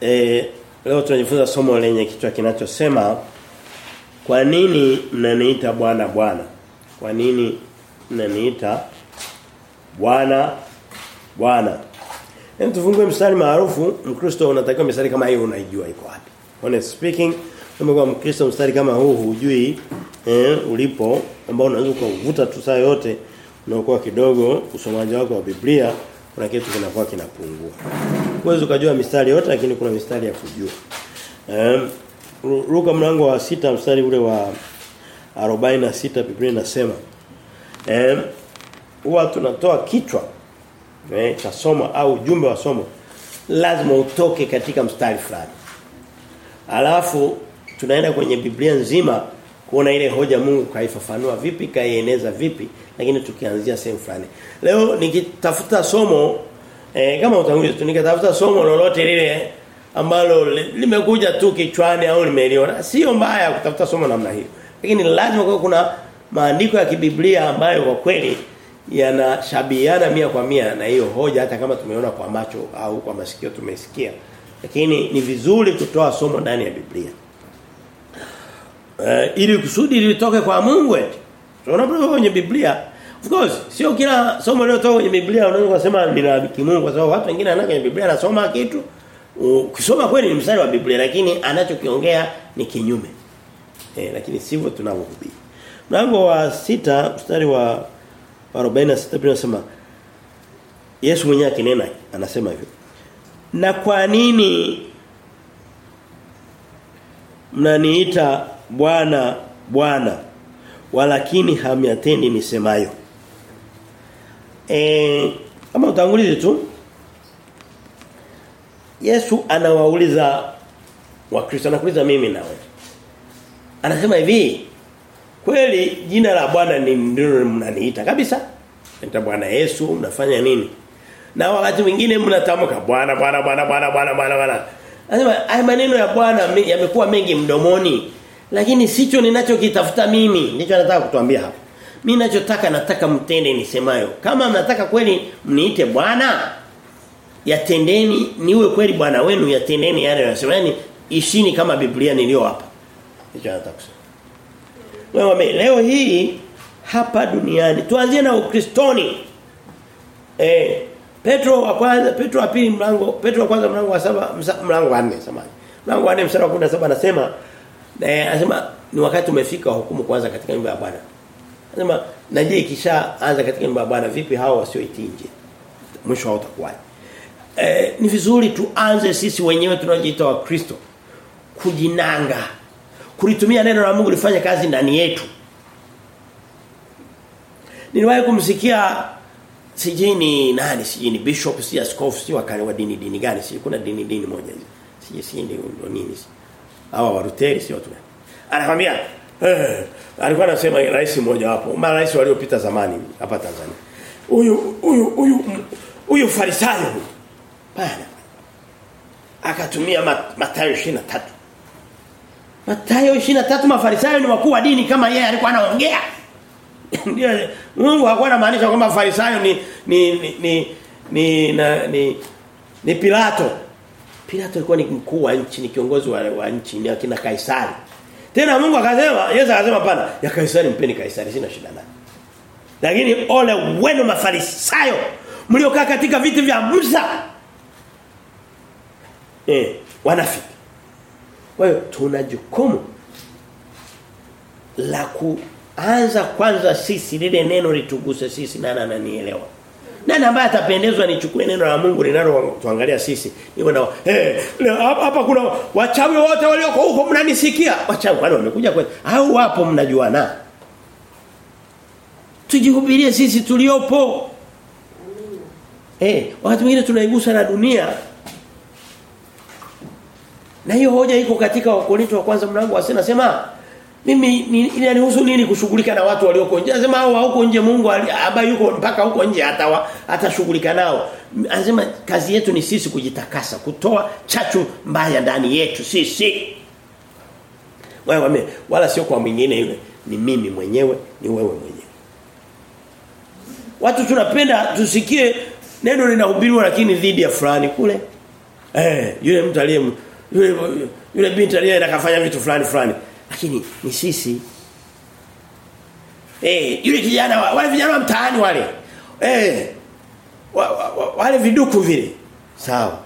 eh leo tunajifunza somo lenye kichwa kinachosema kwa nini mnaniita bwana bwana? Kwa nini mnaniita bwana bwana? Hem tufungue mstari maarufu Mkristo unatakiwa mstari kama hiyo unaijua iko wapi. Honest speaking, kama Mkristo mstari kama huu hujui eh, ulipo ambao unaweza kuvuta tu saa yote unaokuwa kidogo usomaji wako wa Biblia kuna kitu kinakuwa kinapungua. Huwezi ukajua mistari yote lakini kuna mistari ya kujua. Um, Luka mlango wa sita mstari ule wa 46 Biblia inasema eh huwa tunatoa kichwa eh cha somo au ujumbe wa somo lazima utoke katika mstari fulani. Alafu tunaenda kwenye Biblia nzima kuona ile hoja Mungu kaifafanua vipi kaieneza vipi lakini tukianzia sehemu fulani. Leo nikitafuta somo eh, kama utangulizi tu nikatafuta somo lolote lile ambalo limekuja tu kichwani au limeliona sio mbaya kutafuta somo namna hiyo. Lakini lazima kwa kuna maandiko ya kibiblia ambayo kwa kweli yanashabiana mia kwa mia na hiyo hoja hata kama tumeona kwa macho au kwa masikio tumesikia. Lakini ni vizuri kutoa somo ndani ya Biblia. Uh, ili kusudi litoke kwa Mungu eti. Tunaona kwenye Biblia Of course, sio kila somo linalotoka kwenye Biblia unaweza kusema ni la kimungu kwa sababu watu wengine wanaka kwenye Biblia anasoma kitu ukisoma kweli ni mstari wa Biblia lakini anachokiongea ni kinyume. Eh lakini sivyo tunavyohubiri. Mlango wa sita mstari wa 46 pia unasema Yesu mwenyewe akinena anasema hivyo. Na kwa nini mnaniita Bwana Bwana walakini hamyatendi nisemayo. Eh kama utangulizi tu Yesu anawauliza Wakristo anakuuliza mimi nawe. Anasema hivi kweli jina la Bwana ni ndilo mnaniita kabisa? Nita Bwana Yesu mnafanya nini? Na wakati mwingine mnatamka Bwana Bwana Bwana Bwana Bwana Bwana Bwana. Anasema haya maneno ya Bwana yamekuwa mengi mdomoni lakini sicho ninachokitafuta mimi ndicho anataka kutuambia hapa. Mimi ninachotaka nataka mtende nisemayo. Kama mnataka kweli mniite Bwana yatendeni niwe kweli bwana wenu yatendeni yale yanasema yani ishini kama Biblia niliyo hapa. Hicho nataka kusema. Wewe leo hii hapa duniani tuanzie na Ukristoni. Eh Petro wa kwanza Petro wa pili mlango Petro wa kwanza mlango wa saba mlango wa 4 samani. Mlango wa 4 mstari wa 17 anasema eh anasema ni wakati umefika hukumu kwanza katika nyumba ya Bwana. Anasema na je ikisha anza katika nyumba Bwana vipi hao wasioitii nje? Mwisho wao utakuwaje? eh, ni vizuri tuanze sisi wenyewe tunajiita wa Kristo kujinanga kulitumia neno la Mungu lifanye kazi ndani yetu niliwahi kumsikia sijini nani sijini bishop si askofu si wakale wa dini dini gani si kuna dini dini moja hizi Sijini si ndio nini hawa waruteri si watu anakwambia eh alikuwa anasema rais mmoja wapo marais waliopita zamani hapa Tanzania huyu huyu huyu huyu farisayo Bana. Akatumia Mathayo 23. Mathayo 23 mafarisayo ni wakuu wa dini kama yeye alikuwa anaongea. Ndio Mungu hakuwa anamaanisha kwamba farisayo ni ni ni ni ni, na, ni, ni Pilato. Pilato alikuwa ni mkuu wa nchi, ni kiongozi wa, wa nchi, ni akina Kaisari. Tena Mungu akasema, Yesu akasema pana, ya Kaisari mpeni Kaisari, sina shida naye. Lakini ole wenu mafarisayo mliokaa katika viti vya Musa. Eh wanafiki. Kwa hiyo tuna jukumu la kuanza kwanza sisi lile neno lituguse sisi na ananielewa nani ambaye atapendezwa nichukue neno la Mungu linalo tuangalia sisi? Niwe na eh hapa kuna wachawi wote walioko huko mnanisikia? Wachawi kwani wamekuja kweli? Au wapo mnajuana? Tujihubirie sisi tuliopo. Eh wakati mwingine tunaigusa na dunia. Na hiyo hoja iko katika wakonito wa kwanza mlango wa 6 nasema mimi inanihusu nini kushughulika na watu walioko nje? Anasema hao huko nje Mungu aba yuko mpaka huko nje hata atashughulika nao. Anasema kazi yetu ni sisi kujitakasa, kutoa chachu mbaya ndani yetu sisi. Wewe wala sio kwa mwingine yule, ni mimi mwenyewe, ni wewe mwenyewe. Watu tunapenda tusikie neno linahubiriwa lakini dhidi ya fulani kule. Eh, yule mtu aliye yule yule binti aliye kafanya vitu fulani fulani. Lakini ni sisi. Eh, yule kijana wale vijana wa mtaani wale. Eh, wa, wa, wa, wale viduku vile. Sawa.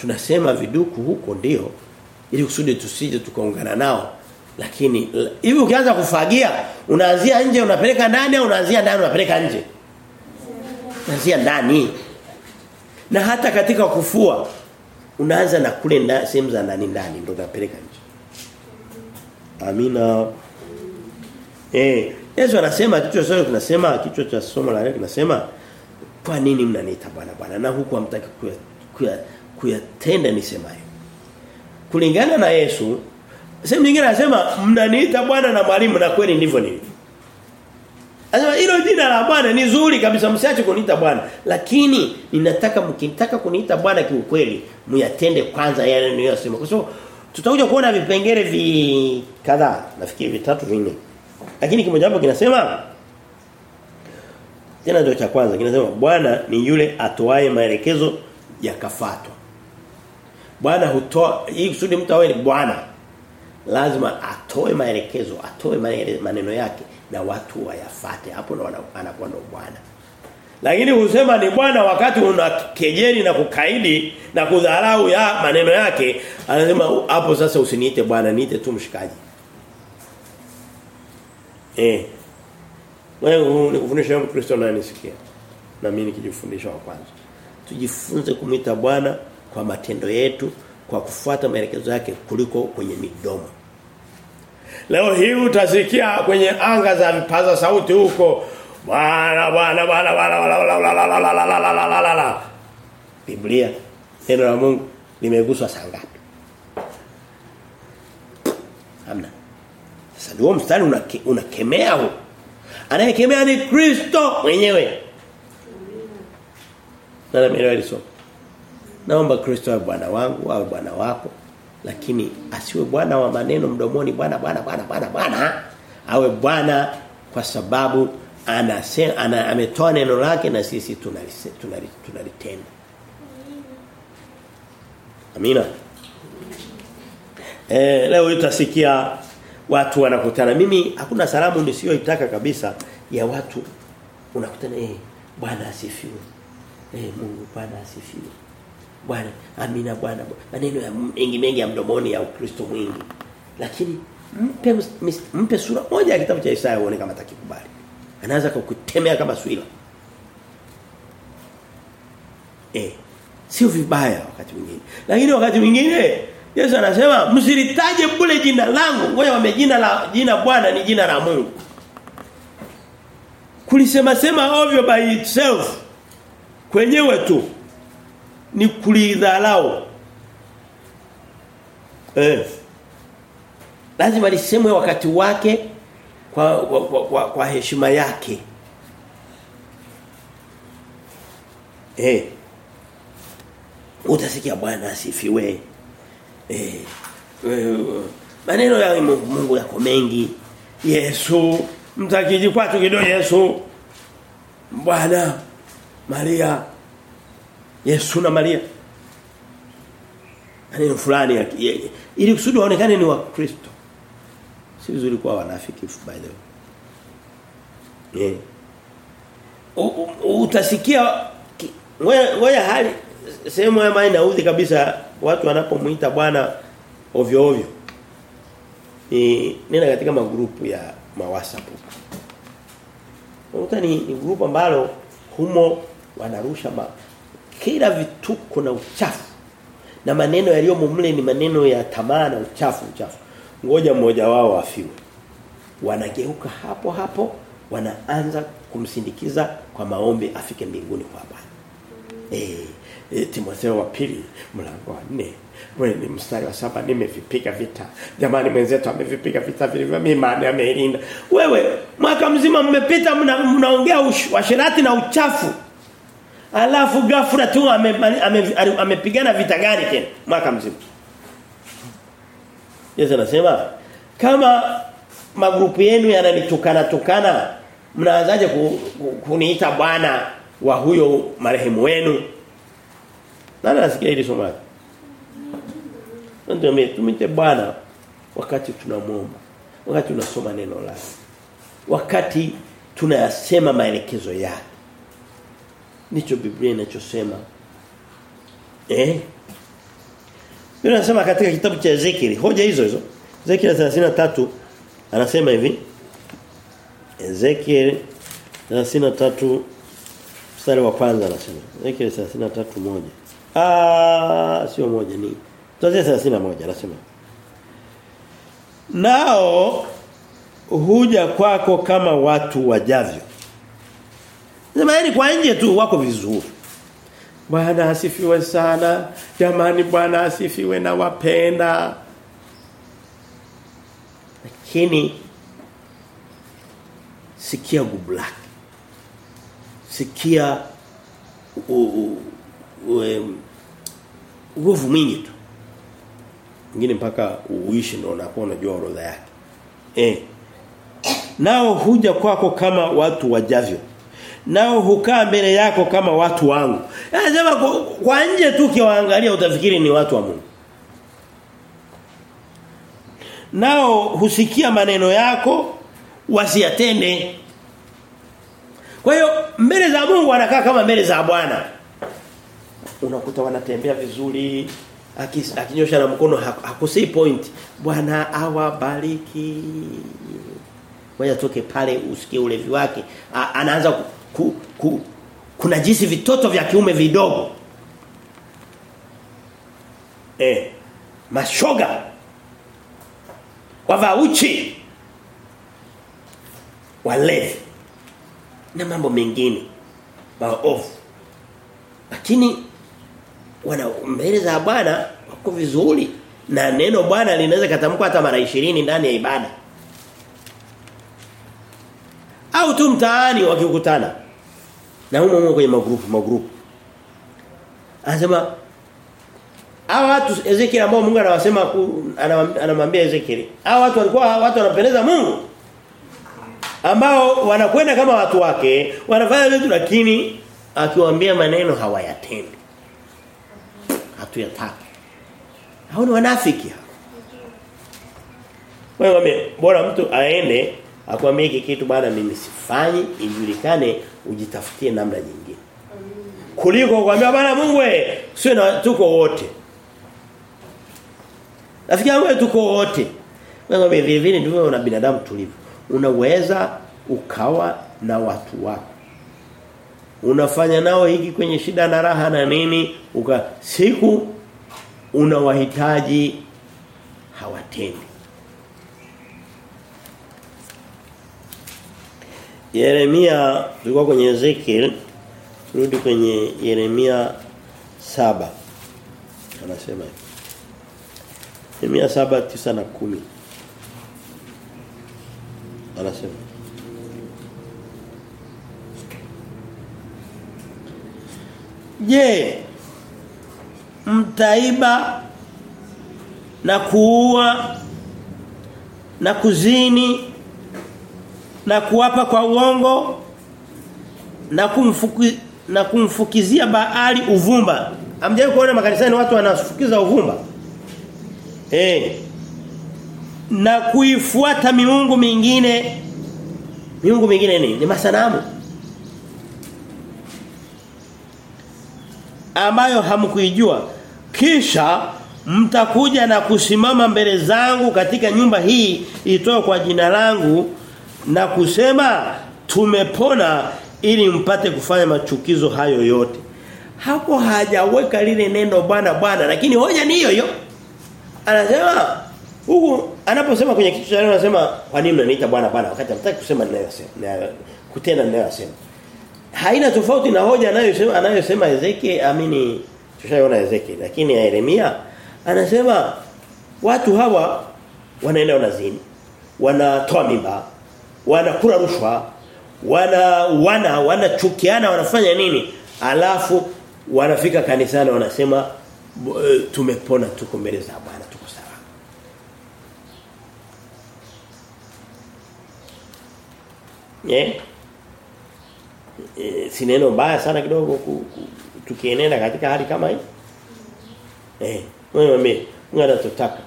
Tunasema viduku huko ndio ili kusudi tusije tukaungana nao. Lakini hivi ukianza kufagia unaanzia nje unapeleka ndani au unaanzia ndani unapeleka nje? Unaanzia ndani. Na hata katika kufua unaanza na kule sehemu za ndani ndani ndio unapeleka nje. Amina. Eh, Yesu anasema kichwa cha kinasema kichwa cha somo la leo kinasema kwa nini mnaniita bwana bwana na huku hamtaki kuyatenda kuya, kuya nisemayo. Kulingana na Yesu sehemu nyingine anasema mnaniita bwana na mwalimu na kweli ndivyo nilivyo. Anasema hilo jina la Bwana ni zuri kabisa msiache kuniita Bwana lakini ninataka mkitaka kuniita Bwana kiukweli myatende kwanza yale niliyosema kwa sababu tutakuja kuona vipengele vi kadhaa nafikiri vitatu vinne. Lakini kimoja wapo kinasema tena ndio cha kwanza kinasema Bwana ni yule atoaye maelekezo yakafatwa. Bwana hutoa hii kusudi mtu awe ni Bwana lazima atoe maelekezo atoe maneno yake na watu wayafate. Hapo ndo anakuwa ndo bwana lakini husema ni bwana wakati una kejeli na kukaidi na kudharau ya maneno yake anasema hapo sasa usiniite bwana niite tu mshikaji. Eh. Wewe unikufundisha mimi Kristo na nisikia na mimi nikijifundisha wa kwanza. Tujifunze kumwita bwana kwa matendo yetu kwa kufuata maelekezo yake kuliko kwenye midomo. Leo hii utasikia kwenye anga za vipaza sauti huko bwana bwana bwana bwana Biblia neno la Mungu limeguswa saa ngapi? Hamna. Sasa ndio mstari unakemea huo. Anayekemea ni Kristo mwenyewe. Nana mimi alisoma. Naomba Kristo awe bwana wangu awe bwana wako lakini asiwe bwana wa maneno mdomoni bwana bwana bwana bwana bwana awe bwana kwa sababu anasema ana, ametoa neno lake na sisi tunalitenda tunalitenda. Amina. Eh leo utasikia watu wanakutana. Mimi hakuna salamu nisiyoitaka kabisa ya watu. Unakutana eh bwana asifiwe. Eh Mungu bwana asifiwe. Bwana amina Bwana. Maneno ya mengi mengi ya mdomoni ya Ukristo mwingi. Lakini mpe mpe sura moja ya kitabu cha Isaya uone kama atakikubali anaanza kukutemea kama swila eh sio vibaya wakati mwingine lakini wakati mwingine Yesu anasema msilitaje bure jina langu ngoja wame jina la jina Bwana ni jina la Mungu kulisema sema ovyo by itself kwenyewe tu ni kulidharau. Eh. Lazima lisemwe wakati wake kwa kwa, kwa, kwa, kwa heshima yake. Eh. Utasikia Bwana asifiwe. Eh. Maneno ya Mungu Mungu yako mengi. Yesu mtakiji kwatu kidogo Yesu. Bwana Maria Yesu na Maria. Maneno fulani ili kusudi waonekane ni wa Kristo. Si vizuri kuwa wanafiki by the way. Yeah. Utasikia ngoja hali sehemu ya maana inaudhi kabisa watu wanapomuita Bwana ovyo ovyo. Ni nenda katika magrupu ya mawasap. Unakuta ni grupu ambalo humo wanarusha ma, kila vituko na uchafu na maneno yaliyomo mle ni maneno ya tamaa na uchafu uchafu ngoja mmoja wao afiwe. Wanageuka hapo hapo wanaanza kumsindikiza kwa maombi afike mbinguni kwa Bwana. Eh e, Timotheo wa pili mlango wa 4 wewe ni mstari wa saba nimevipiga vita. Jamani mwenzetu amevipiga vita vilivyo mimi maana ameilinda wewe mwaka mzima mmepita mnaongea mna washirati na uchafu. Alafu ghafla tu amepigana ame, ame, ame vita gani tena mwaka mzima. Yesu anasema kama magrupu yenu yananitukana tukana mnaanzaje ku, ku, kuniita bwana wa huyo marehemu wenu? Nani anasikia hili somo lake? Ndio tumite Bwana wakati tunamuomba. Wakati tunasoma neno lake. Wakati tunayasema maelekezo yake. Nicho Biblia inachosema. Eh? Biblia inasema katika kitabu cha Ezekiel, hoja hizo hizo. Ezekiel 33 anasema hivi. Ezekiel 33 mstari wa kwanza anasema. Ezekiel 33 moja. Ah, sio moja ni. Tuanze 31 anasema. Nao huja kwako kama watu wajavyo. Sema yani kwa nje tu wako vizuri. Bwana asifiwe sana. Jamani Bwana asifiwe na wapenda. Lakini sikia gubu. Sikia nguvu mwingi tu. Mwingine mpaka uishi ndio unakuwa unajua orodha yake. Eh. Nao huja kwako kama watu wajavyo. Nao hukaa mbele yako kama watu wangu. Anasema kwa, kwa nje tu kiwaangalia utafikiri ni watu wa Mungu. Nao husikia maneno yako wasiyatende. Kwa hiyo mbele za Mungu wanakaa kama mbele za Bwana. Unakuta wanatembea vizuri akinyosha na mkono hakusei point. Bwana awabariki. Wajatoke toke pale usikie ulevi wake. Anaanza ku, ku, ku, kuna jinsi vitoto vya kiume vidogo. Eh. Mashoga. Wavaa uchi. Walevi. Na mambo mengine. Maovu. Lakini wana mbele za Bwana wako vizuri na neno Bwana linaweza katamkwa hata mara 20 ndani ya ibada. Au tu mtaani wakikutana. Na humo humo kwenye magrupu magrupu. Anasema hawa watu Ezekiel ambao Mungu anawasema anamwambia Ezekiel. Hawa watu walikuwa watu wanapendeza Mungu. Ambao wanakwenda kama watu wake, wanafanya vitu lakini akiwaambia maneno hawayatendi. Hatuyataki. Hao ni wanafiki hao. Wewe bora mtu aende akwambie hiki kitu bwana mimi sifanyi ijulikane ujitafutie namna nyingine. Kuliko kwambia bwana Mungu wewe sio na tuko wote. Rafiki yangu tuko wote. Wewe vile vile ndio una binadamu tulivu. Unaweza ukawa na watu wako. Unafanya nao hiki kwenye shida na raha na nini uka siku unawahitaji hawatendi. Yeremia tulikuwa kwenye Ezekiel turudi kwenye Yeremia saba. Anasema hivi. Yeremia saba tisa na kumi. Anasema. Je mtaiba na kuua na kuzini na kuwapa kwa uongo na kumfuki, na kumfukizia Baali uvumba. Amjaye kuona makanisani watu wanafukiza uvumba? Eh. Na kuifuata miungu mingine miungu mingine nini? Ni masanamu. ambayo hamkuijua kisha mtakuja na kusimama mbele zangu katika nyumba hii itoe kwa jina langu na kusema tumepona ili mpate kufanya machukizo hayo yote. Hapo hajaweka lile neno bwana bwana lakini hoja ni hiyo hiyo. Anasema huku anaposema kwenye kitu cha anasema kwa nini mnaniita bwana bwana wakati hamtaki kusema ninayosema kutenda ninayosema. Haina tofauti na hoja anayosema anayosema Ezekiel amini tushaiona Ezekiel lakini Yeremia anasema watu hawa wanaenda wanazini wanatoa mimba wanakula rushwa wana wana wanachukiana wanafanya nini? Alafu wanafika kanisani wanasema tumepona tuko mbele za Bwana tuko sawa eh e, si neno baya sana kidogo tukienenda katika hali kama hii? Eh, wewe mimi Mungu anatutaka.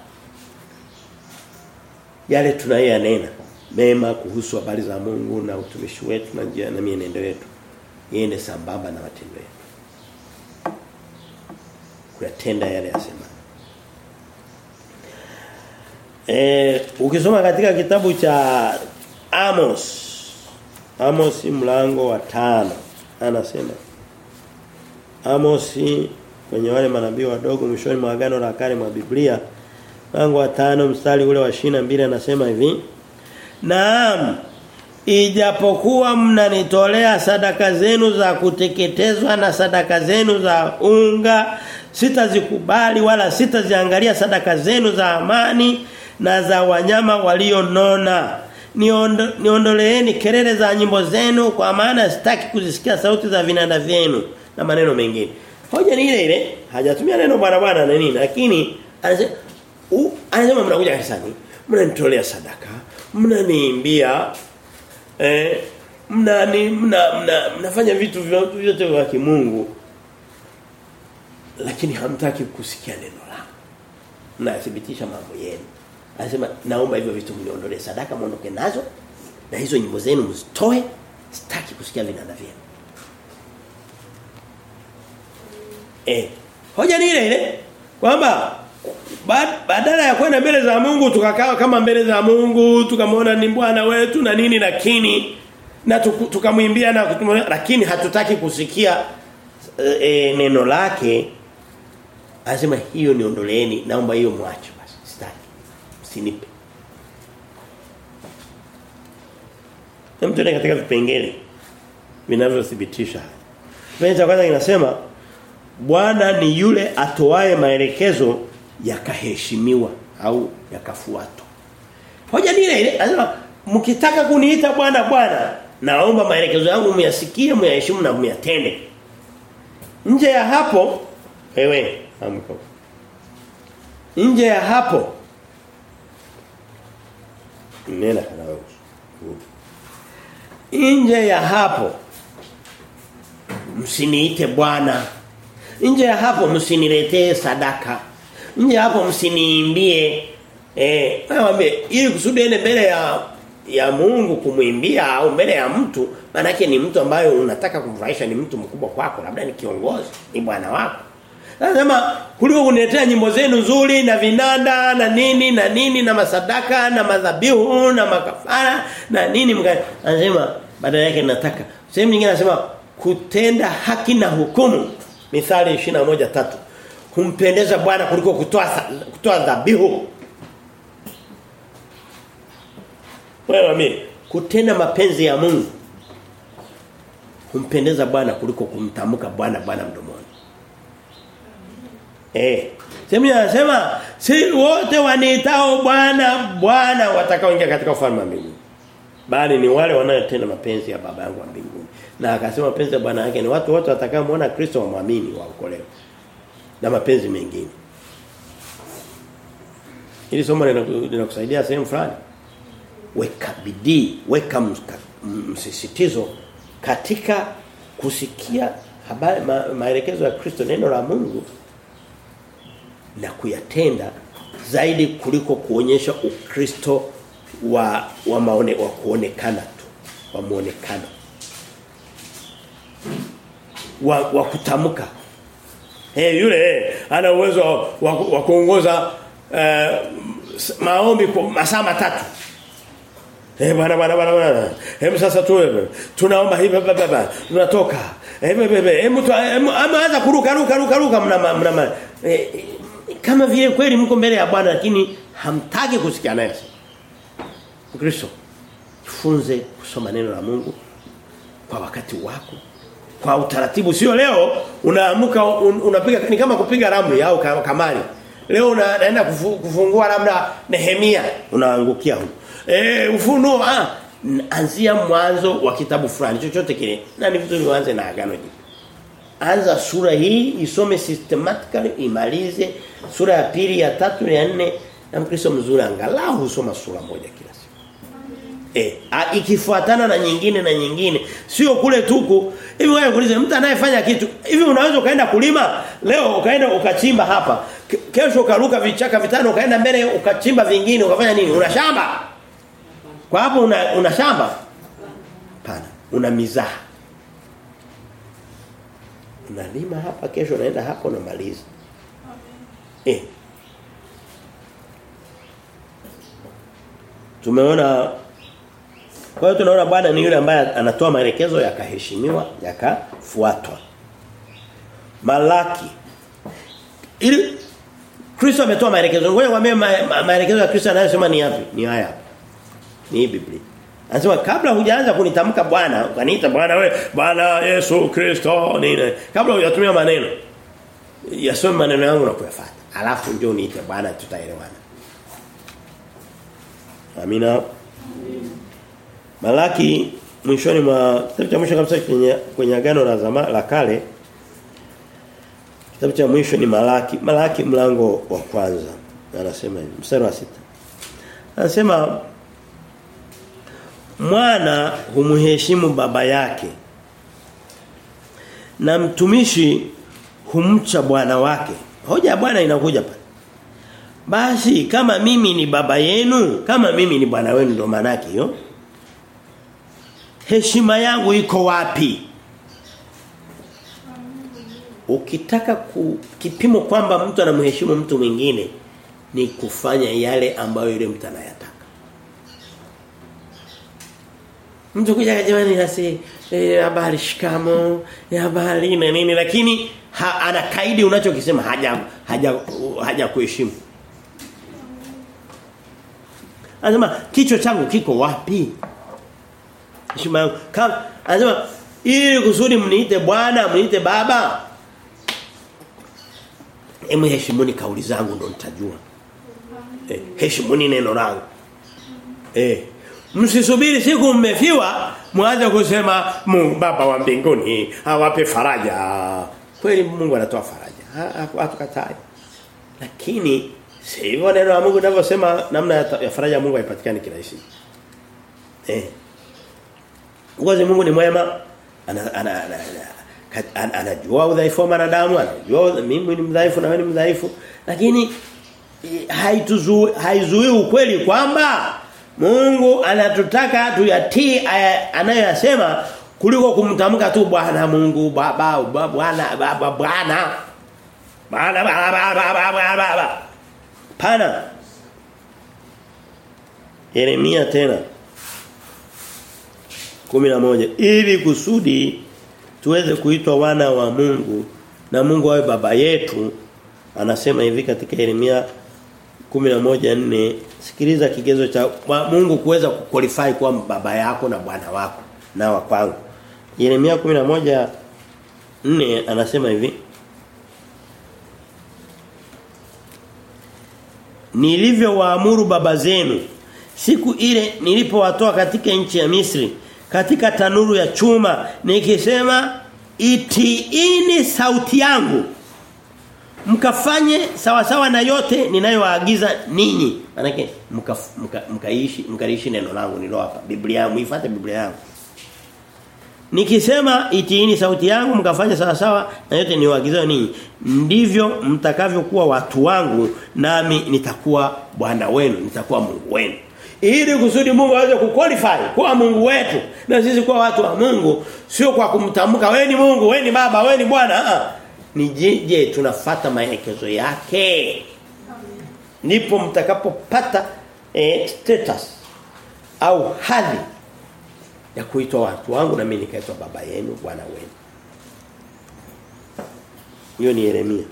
Yale tunayoyanena mema kuhusu habari za Mungu na utumishi wetu na njia na mienendo yetu iende sambamba na matendo yetu. Kuyatenda yale yasema. Eh, ukisoma katika kitabu cha Amos Amos mlango wa tano anasema Amos kwenye wale manabii wadogo mwishoni mwa agano la kale mwa Biblia mlango wa tano mstari ule wa mbili anasema hivi Naam ijapokuwa mnanitolea sadaka zenu za kuteketezwa na sadaka zenu za unga sitazikubali wala sitaziangalia sadaka zenu za amani na za wanyama walionona Niondo, niondoleeni kelele za nyimbo zenu kwa maana sitaki kuzisikia sauti za vinanda vyenu na maneno mengine. Hoja ni ile ile, hajatumia neno bwana bwana na nini lakini anasema anasema mnakuja kanisani, mnanitolea sadaka, mnaniimbia eh mnani mna, mna mnafanya vitu vyote vya kimungu lakini hamtaki kusikia neno langu. Mnathibitisha mambo yenu. Anasema naomba hivyo vitu mniondolee sadaka muondoke nazo na hizo nyimbo zenu mzitoe sitaki kusikia vinanda vyenu. Eh, hoja ni ile ile kwamba badala ya kwenda mbele za Mungu tukakaa kama mbele za Mungu tukamwona ni bwana wetu na nini lakini na tukamwimbia na lakini hatutaki kusikia e, e, neno lake anasema hiyo niondoleeni naomba hiyo mwache basi sitaki msinipe tumtendeka katika vipengele vinavyothibitisha. Cha kwanza kinasema Bwana ni yule atoae maelekezo yakaheshimiwa au yakafuatwa. Hoja ni ile ile, anasema mkitaka kuniita Bwana Bwana, naomba maelekezo yangu myasikie, myaheshimu na myatende. Nje ya hapo wewe amko. Nje ya hapo nena kana wewe. Nje ya hapo msiniite bwana. Nje ya hapo msiniletee sadaka. Nje hapo msiniimbie. Eh naambie ili kusudi ende mbele ya ya Mungu kumwimbia au mbele ya mtu manake ni mtu ambaye unataka kumfurahisha ni mtu mkubwa kwako labda ni kiongozi ni bwana wako. Anasema kuliko kuniletea nyimbo zenu nzuri na vinanda na nini na nini na masadaka na madhabihu na makafara na nini mga anasema badala yake nataka. Sehemu nyingine anasema kutenda haki na hukumu. Mithali 21:3 humpendeza Bwana kuliko kutoa kutoa dhabihu Wewe mimi kutenda mapenzi ya Mungu kumpendeza Bwana kuliko kumtamka Bwana Bwana mdomoni Eh. Sema si wote wanitao Bwana Bwana watakaoingia katika ufalme wa mbinguni. Bali ni wale wanaotenda mapenzi ya baba yangu wa mbinguni. Na akasema mapenzi ya bwana yake ni watu wote watakaomuona Kristo wamwamini waokolewe. Na mapenzi mengine. Ili somo linakusaidia sehemu fulani. Weka bidii, weka msisitizo katika kusikia habari ma, maelekezo ya Kristo neno la Mungu na kuyatenda zaidi kuliko kuonyesha ukristo wa wa maone wa kuonekana tu wa muonekano wa, wa kutamka eh yule ana uwezo wa, kuongoza eh, maombi kwa masaa matatu Eh bwana bwana bwana bwana. Hem sasa tu tunaomba hivi baba baba. Tunatoka. Eh bebe hebu ameanza kuruka ruka ruka ruka mna mna eh, kama vile kweli mko mbele ya Bwana lakini hamtaki kusikia naye. Kristo Funze kusoma neno la Mungu kwa wakati wako kwa utaratibu. Sio leo unaamka un, unapiga ni kama kupiga ramli au kamari. Leo unaenda kufu, kufungua labda Nehemia. Unaangukia huko. Eh ufunuo ah anzia mwanzo wa kitabu fulani. Chochote kile. Na ni vizuri uanze na agano hili anza sura hii isome systematically imalize sura ya pili ya tatu ya nne. Na mkristo mzuri angalau husoma sura moja kila eh ikifuatana na nyingine na nyingine sio kule tuku hivi wewe kuulize mtu anayefanya kitu hivi unaweza ukaenda kulima leo ukaenda ukachimba hapa kesho ukaruka vichaka vitano ukaenda mbele ukachimba vingine ukafanya nini? Una shamba. Kwa hapo una, una shamba? Pana. Una mizaha. Unalima hapa kesho unaenda hapo unamaliza. Eh. Tumeona kwa hiyo tunaona Bwana ni yule ambaye anatoa maelekezo yakaheshimiwa, yakafuatwa. Malaki ili Kristo ametoa maelekezo. Ma, ma, maelekezo ya Kristo anayosema ni yapi? Ni haya. Ni Biblia. Anasema kabla hujaanza kunitamka Bwana, ukaniita Bwana wewe, Bwana Yesu Kristo nini? Kabla hujatumia maneno. Yasome maneno yangu na kuyafuata. Alafu njoo niite Bwana tutaelewana. Amina. Amina. Malaki mwishoni mwa kitabu cha mwisho kabisa kwenye kwenye agano la zama la kale Kitabu cha mwisho ni Malaki, Malaki mlango wa kwanza. Anasema hivi, mstari wa sita Anasema mwana humheshimu baba yake. Na mtumishi humcha bwana wake. Hoja ya bwana inakuja pale. Basi kama mimi ni baba yenu, kama mimi ni bwana wenu ndo maana hiyo. Heshima yangu iko wapi? Ukitaka ku, kipimo kwamba mtu anamheshimu mtu mwingine ni kufanya yale ambayo yule mtu anayataka. Mtu kuja jamani nasi eh, habari shikamo, eh, habari na nini lakini ha, anakaidi unachokisema haja haja haja kuheshimu. Anasema kichwa changu kiko wapi? Heshima yangu. Kama anasema ili kusudi mniite bwana, mniite baba. Emu heshimuni kauli zangu ndo nitajua. Eh, heshimuni neno langu. Eh. Msisubiri siku mmefiwa mwanze kusema Mungu baba wa mbinguni awape faraja. Kweli Mungu anatoa faraja. Hatukatai. Lakini sivyo neno la Mungu linavyosema namna ya, faraja ya Mungu haipatikani kirahisi. Eh. Uwazi Mungu ni mwema ana ana, ana, ana anajua udhaifu wa wanadamu, anajua mimi ni mdhaifu na wewe ni mdhaifu, lakini haituzui haizui ukweli kwamba Mungu anatutaka tuyatii anayoyasema kuliko kumtamka tu Bwana Mungu baba bwana baba bwana bwana baba pana Yeremia tena 11 ili kusudi tuweze kuitwa wana wa Mungu na Mungu awe baba yetu anasema hivi katika Yeremia 11:4 sikiliza kigezo cha Mungu kuweza kuqualify kuwa baba yako na bwana wako na wa kwangu. Yeremia 11:4 anasema hivi. Nilivyowaamuru baba zenu siku ile nilipowatoa katika nchi ya Misri katika tanuru ya chuma nikisema itiini sauti yangu mkafanye sawa sawa na yote ninayowaagiza ninyi. Manake mkaishi mka, mkaishi neno langu nilowapa Biblia yangu ifuate Biblia yangu. Nikisema itiini sauti yangu mkafanye sawa sawa na yote niwaagizayo ninyi ndivyo mtakavyokuwa watu wangu nami nitakuwa bwana wenu nitakuwa Mungu wenu ili kusudi Mungu aweze kuqualify kuwa Mungu wetu na sisi kuwa watu wa Mungu. Sio kwa kumtamka wewe ni Mungu wewe ni baba wewe ni bwana. Ni je tunafata maelekezo yake? Ndipo mtakapopata eh, status au hadhi ya kuitwa watu wangu na mimi nikaitwa baba yenu bwana wenu. Hiyo ni Yeremia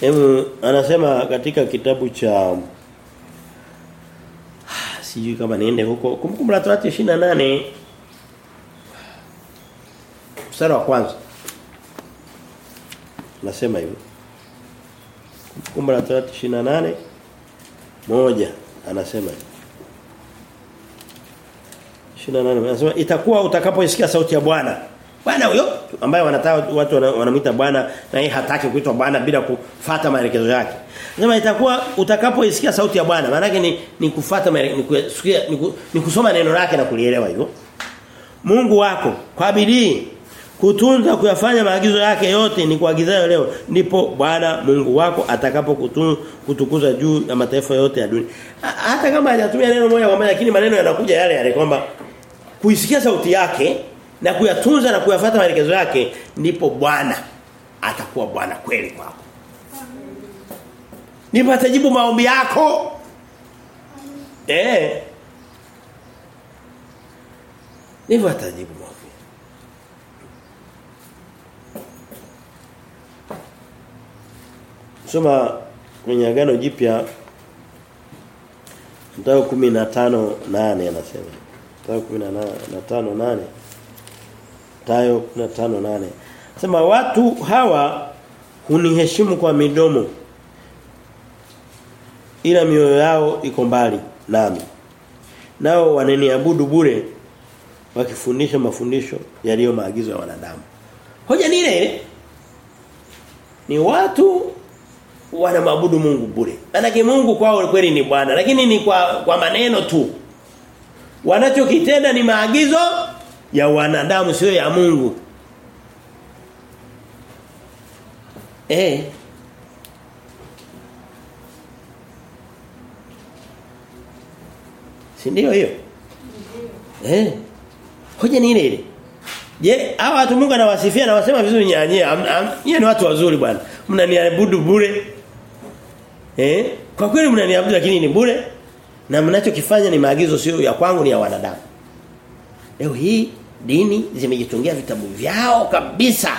Hebu anasema katika kitabu cha sijui kama niende huko. Kumbukumbu la Torati 28 mstari wa kwanza. Nasema hivyo kumbukumbu la Torati 28 moja. Anasema hivi. 28 anasema itakuwa utakapoisikia sauti ya Bwana Bwana huyo ambaye wanataka watu wanamuita bwana na yeye hataki kuitwa bwana bila kufata maelekezo yake. Nasema itakuwa utakapoisikia sauti ya Bwana maana ni ni kufuata maelekezo ni, kusoma neno lake na kulielewa hivyo. Mungu wako kwa bidii kutunza kuyafanya maagizo yake yote ni kuagizayo leo ndipo Bwana Mungu wako atakapo kutukuza juu ya mataifa yote ya dunia hata kama hajatumia neno moja kwa moja lakini maneno yanakuja yale yale kwamba kuisikia sauti yake na kuyatunza na kuyafuata maelekezo yake ndipo Bwana atakuwa Bwana kweli kwako ndipo atajibu maombi yako eh Ndipo atajibu maombi Soma kwenye agano jipya mtao 15:8 anasema. Mathayo 15:8. Mathayo 15:8. Sema watu hawa huniheshimu kwa midomo ila mioyo yao iko mbali nami. Nao wananiabudu bure wakifundisha mafundisho yaliyo maagizo ya wanadamu. Hoja ni ile ni watu wanamwabudu Mungu bure. Maana Mungu kwao kweli ni Bwana, lakini ni kwa kwa maneno tu. Wanachokitenda ni maagizo ya wanadamu sio ya Mungu. Eh. Si ndio hiyo? Eh. Hoja ni ile ile. Je, hawa watu Mungu anawasifia na wasema vizuri nyanyie. Nyie ni watu wazuri bwana. Mnaniabudu bure. Eh? Kwa kweli mnaniabudu lakini ni bure. Na mnachokifanya ni maagizo sio ya kwangu ni ya wanadamu. Leo hii dini zimejitungia vitabu vyao kabisa.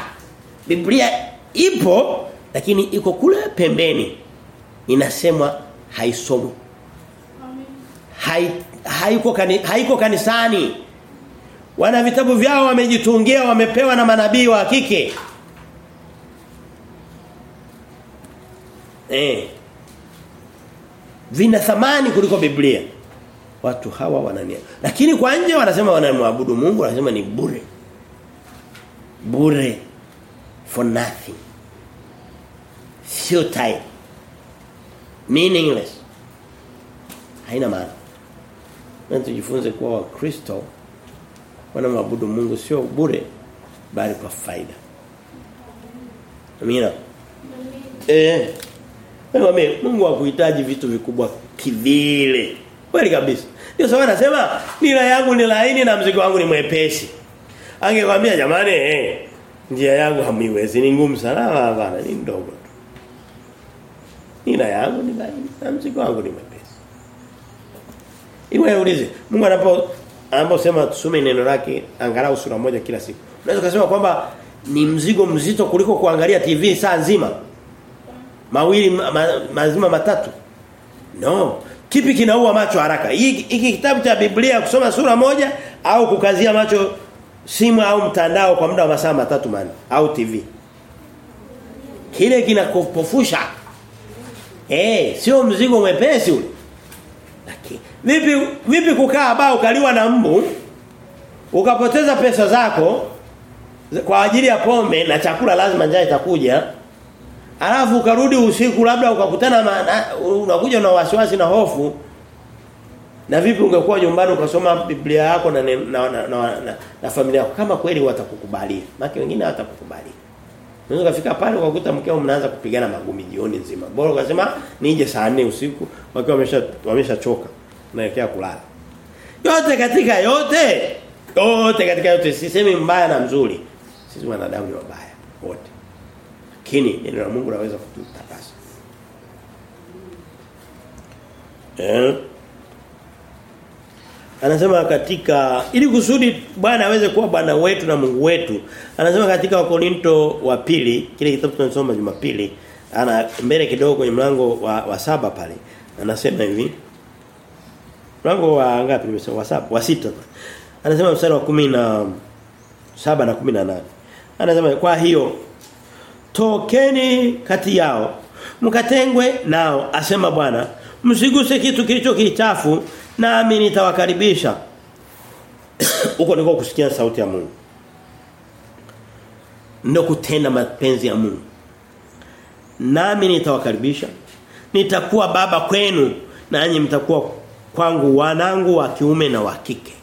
Biblia ipo lakini iko kule pembeni. Inasemwa haisomwi. Hai haiko kani, haiko kanisani. Wana vitabu vyao wamejitungia wamepewa na manabii wa kike. Eh. Vina thamani kuliko Biblia. Watu hawa wanania. Lakini kwa nje wanasema wanamwabudu Mungu, wanasema ni bure. Bure for nothing. Futile. Meaningless. Haina maana. Na tujifunze kuwa Wakristo wanamwabudu Mungu sio bure bali kwa faida. Amina. Eh. Mungu hakuhitaji vitu vikubwa kivile. Kweli kabisa. Ndio sababu anasema nira yangu ni laini na mzigo wangu ni mwepesi. Angekwambia jamani eh njia yangu hamiwezi ni ngumu sana hapana ni ndogo tu. Nila yangu ni laini na mzigo wangu ni mwepesi. Iwe ulize Mungu anapo anaposema tusome neno lake angalau sura moja kila siku. Unaweza kusema kwamba ni mzigo mzito kuliko kuangalia TV saa nzima. Mawili ma, ma, mazima matatu. No. Kipi kinaua macho haraka? Hiki kitabu cha Biblia kusoma sura moja au kukazia macho simu au mtandao kwa muda wa masaa matatu manne au TV. Kile kinakupofusha. Eh, sio mzigo mwepesi ule. Lakini vipi vipi kukaa bao ukaliwa na mbu ukapoteza pesa zako kwa ajili ya pombe na chakula lazima njaa itakuja Alafu ukarudi usiku labda ukakutana unakuja na wasiwasi na hofu. Na vipi ungekuwa nyumbani ukasoma Biblia yako na na, na, na, na, na familia yako kama kweli watakukubalia. Maki wengine hawatakukubalia. Unaweza kufika pale ukakuta mkeo mnaanza kupigana magumi jioni nzima. Bora ukasema nije saa 4 usiku wakiwa wamesha wameshachoka. Naelekea kulala. Yote katika yote. Yote katika yote sisemi mbaya na mzuri. Sisi wanadamu ni wabaya wote lakini neno la Mungu laweza kututakasa. Eh? Anasema katika ili kusudi Bwana aweze kuwa Bwana wetu na Mungu wetu. Anasema katika Wakorinto wa pili, kile kitabu tunasoma Jumapili, ana mbele kidogo kwenye mlango wa, wa saba pale. Anasema hivi. Mlango wa ngapi nimesema wa saba, wa sita. Anasema mstari wa kumi na saba na kumi na nane Anasema kwa hiyo tokeni kati yao mkatengwe nao asema Bwana. Msiguse kitu kilicho kichafu nami nitawakaribisha. Huko ndiko kusikia sauti ya Mungu. Ndio kutenda mapenzi ya Mungu. Nami nitawakaribisha. Nitakuwa baba kwenu nanyi mtakuwa kwangu wanangu wa kiume na wa kike.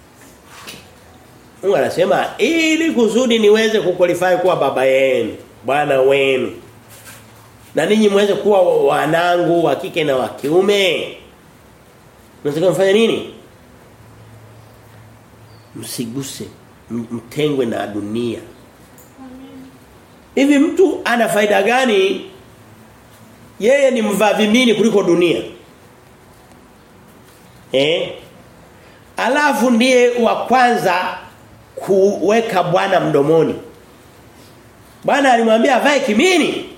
Mungu anasema ili kuzudi niweze kuqualify kuwa baba yenu, bwana wenu. Na ninyi mweze kuwa wanangu wa kike na wa kiume. Mnataka mfanye nini? Msiguse, mtengwe na dunia. Hivi mtu ana faida gani? Yeye ni mvavimini kuliko dunia. Eh? Alafu ndiye wa kwanza kuweka Bwana mdomoni. Bwana alimwambia avae kimini.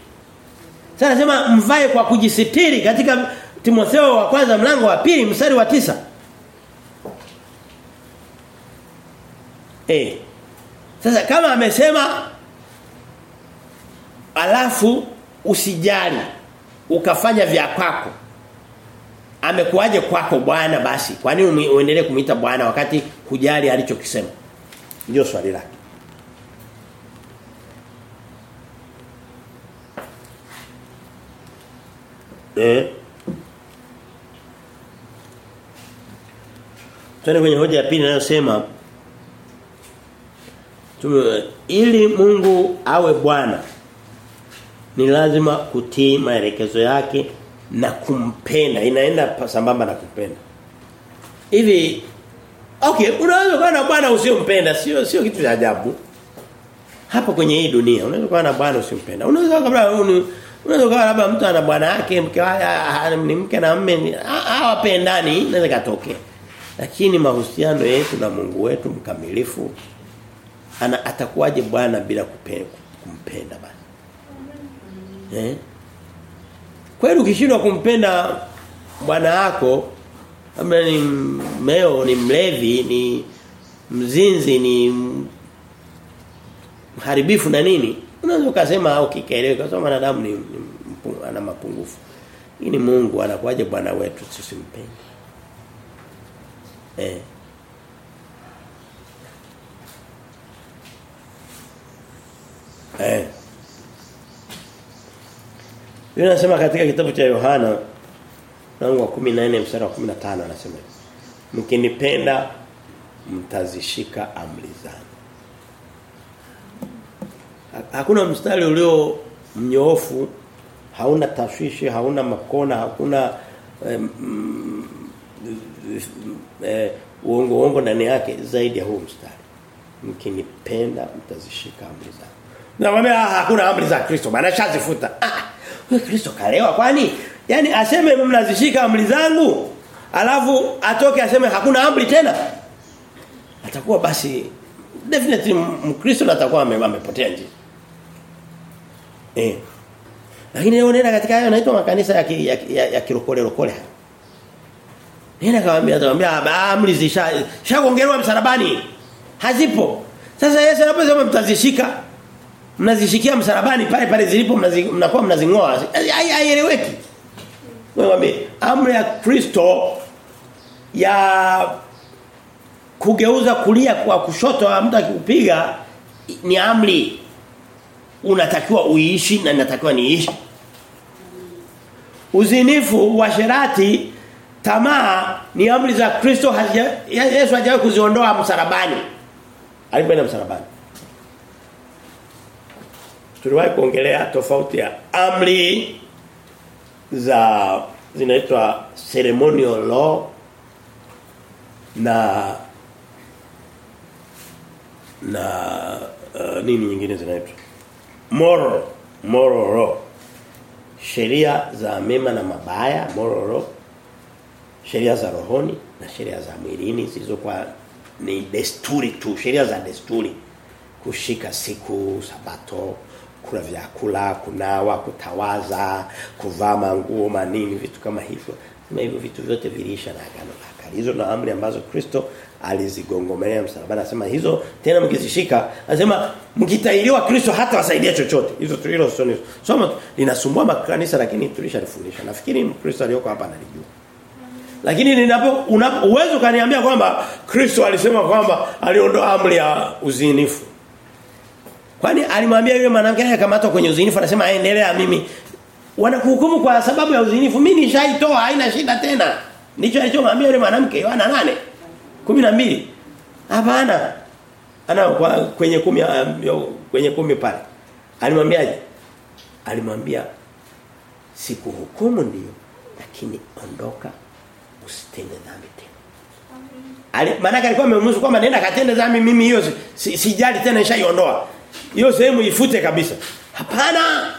Sasa anasema mvae kwa kujisitiri katika Timotheo wa kwanza mlango wa pili mstari wa tisa. Eh. Sasa kama amesema alafu usijali ukafanya vya kwako. Amekuaje kwako bwana? Basi kwa nini uendelee kumuita bwana wakati hujali alichokisema? Ndio swali lake eh Tuna kwenye hoja ya pili inayosema ili Mungu awe bwana ni lazima kutii maelekezo yake na kumpenda. Inaenda sambamba na kupenda hivi okay unaweza kuwa na bwana usiompenda sio sio kitu cha ajabu. Hapa kwenye hii dunia unaweza kuwa na bwana usiompenda. Unaweza kabla unaweza kuwa labda mtu ana bwana yake mke wake ni mke na mume hawapendani inaweza katokea lakini mahusiano yetu na Mungu wetu mkamilifu ana atakuwaje bwana bila kupenda kumpenda basi? Eh? Kweli ukishindwa kumpenda bwana wako labda ni meo ni mlevi ni mzinzi ni mharibifu na nini unaweza ukasema au kikaelewa kwa sababu wanadamu ni, ni ana mapungufu. Ni Mungu anakuaje bwana wetu sisi mpende eh. Eh. Yeye anasema katika kitabu cha Yohana mlango wa 14 mstari wa 15 anasema mkinipenda mtazishika amri zangu. Hakuna mstari ulio mnyoofu, hauna tafishi hauna makona, hakuna um, eh, uongo uongo ndani yake zaidi ya huu mstari. Mkinipenda mtazishika amri zangu. Namwambia hakuna amri za Kristo, maana shazifuta. Ah, wewe Kristo kalewa kwani? yani aseme mnazishika amri zangu, alafu atoke aseme hakuna amri tena. Atakuwa basi definitely Mkristo atakuwa amepotea njia. Eh. Lakini leo nenda katika hayo naitwa makanisa ya ki, ya, ya, ya kirokole rokole. Nenda kawaambia atawaambia amri zisha shagongelewa msalabani. Hazipo. Sasa Yesu anaposema mtazishika mnazishikia msalabani pale pale zilipo mnakuwa mnazingoa haieleweki wewe amri ya Kristo ya kugeuza kulia kwa kushoto mtu akikupiga ni amri unatakiwa uishi na natakiwa niishi. Uzinifu washerati tamaa ni amri za Kristo Yesu hajawahi kuziondoa msalabani. Alipoenda msalabani. Tuliwahi kuongelea tofauti ya amri za zinaitwa ceremonial law na na uh, nini nyingine zinaitwa moral moral law sheria za mema na mabaya moral law sheria za rohoni na sheria za mwilini zilizokuwa ni desturi tu. Sheria za desturi. Kushika siku sabato kula vyakula kunawa kutawaza kuvaa manguo manini vitu kama hivyo. Na hivyo vitu vyote viliisha na agano la kale. Hizo na amri ambazo Kristo alizigongomelea msalabani anasema hizo tena mkizishika anasema mkitailiwa Kristo hata wasaidia chochote. Hizo tulilo sio soma linasumbua makanisa lakini tulishalifundisha nafikiri Kristo aliyoko hapa analijua. Lakini ninapo uwezo kaniambia kwamba Kristo alisema kwamba aliondoa amri ya uzinifu. Kwani alimwambia yule mwanamke aliyekamatwa kwenye uzinifu. Anasema aendelea mimi. Wanakuhukumu kwa sababu ya uzinifu. Mimi nishaitoa haina shida tena. Ndicho alichomwambia yule mwanamke Yohana 8 12 hapana ana kwa, kwenye kumi um, kwenye kumi pale alimwambiaje alimwambia siku hukumu ndio lakini ondoka usitende dhambi tena Ali, maana alikuwa amemuhusu kwamba nenda katende dhambi mimi hiyo si, sijali tena nishaiondoa. Hiyo sehemu ifute kabisa. Hapana.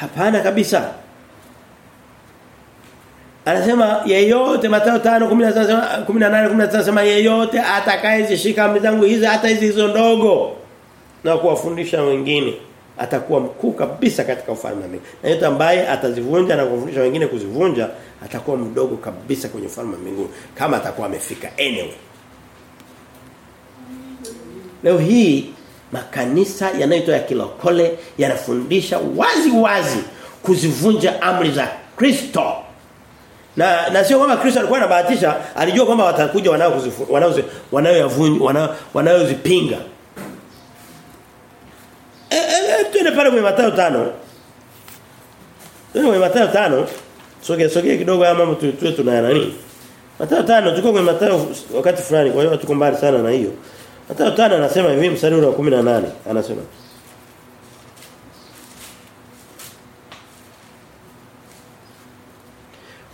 Hapana kabisa. Anasema yeyote Mathayo 5:18 18 sema yeyote atakayezishika amri zangu hizi hata hizi hizo ndogo na kuwafundisha wengine atakuwa mkuu kabisa katika ufalme wa Mungu. Na yote ambaye atazivunja na kuwafundisha wengine kuzivunja atakuwa mdogo kabisa kwenye ufalme wa mbinguni kama atakuwa amefika anyway. Leo hii makanisa yanayoitwa ya kilokole yanafundisha wazi wazi kuzivunja amri za Kristo. Na na sio kwamba Kristo alikuwa anabahatisha, alijua kwamba watakuja wanao wanao wanaoyavunja wanayozipinga. E, e, tuende pale kwenye Mathayo 5. Tuende kwenye Mathayo 5. Soge soge kidogo haya mambo tuwe tuna nani? Mathayo 5 tuko kwenye Mathayo wakati fulani kwa hiyo tuko mbali sana na hiyo. Mathayo 5 anasema hivi mstari wa 18 anasema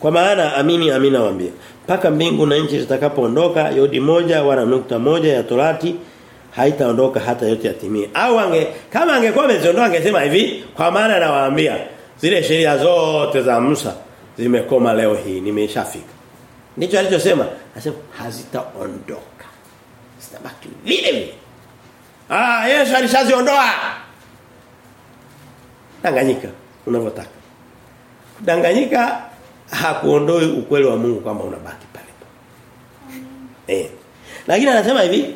Kwa maana amini amina waambia mpaka mbingu na nchi zitakapoondoka yodi moja wala nukta moja ya torati haitaondoka hata yote yatimie. Au ange kama angekuwa ameziondoa angesema hivi kwa maana nawaambia zile sheria zote za Musa zimekoma leo hii nimeshafika. Ndicho alichosema, anasema hazitaondoka. Zitabaki vile vile. Ah, Yesu alishaziondoa. Danganyika unavyotaka. Danganyika hakuondoi ukweli wa Mungu kwamba unabaki pale. Eh. Lakini anasema hivi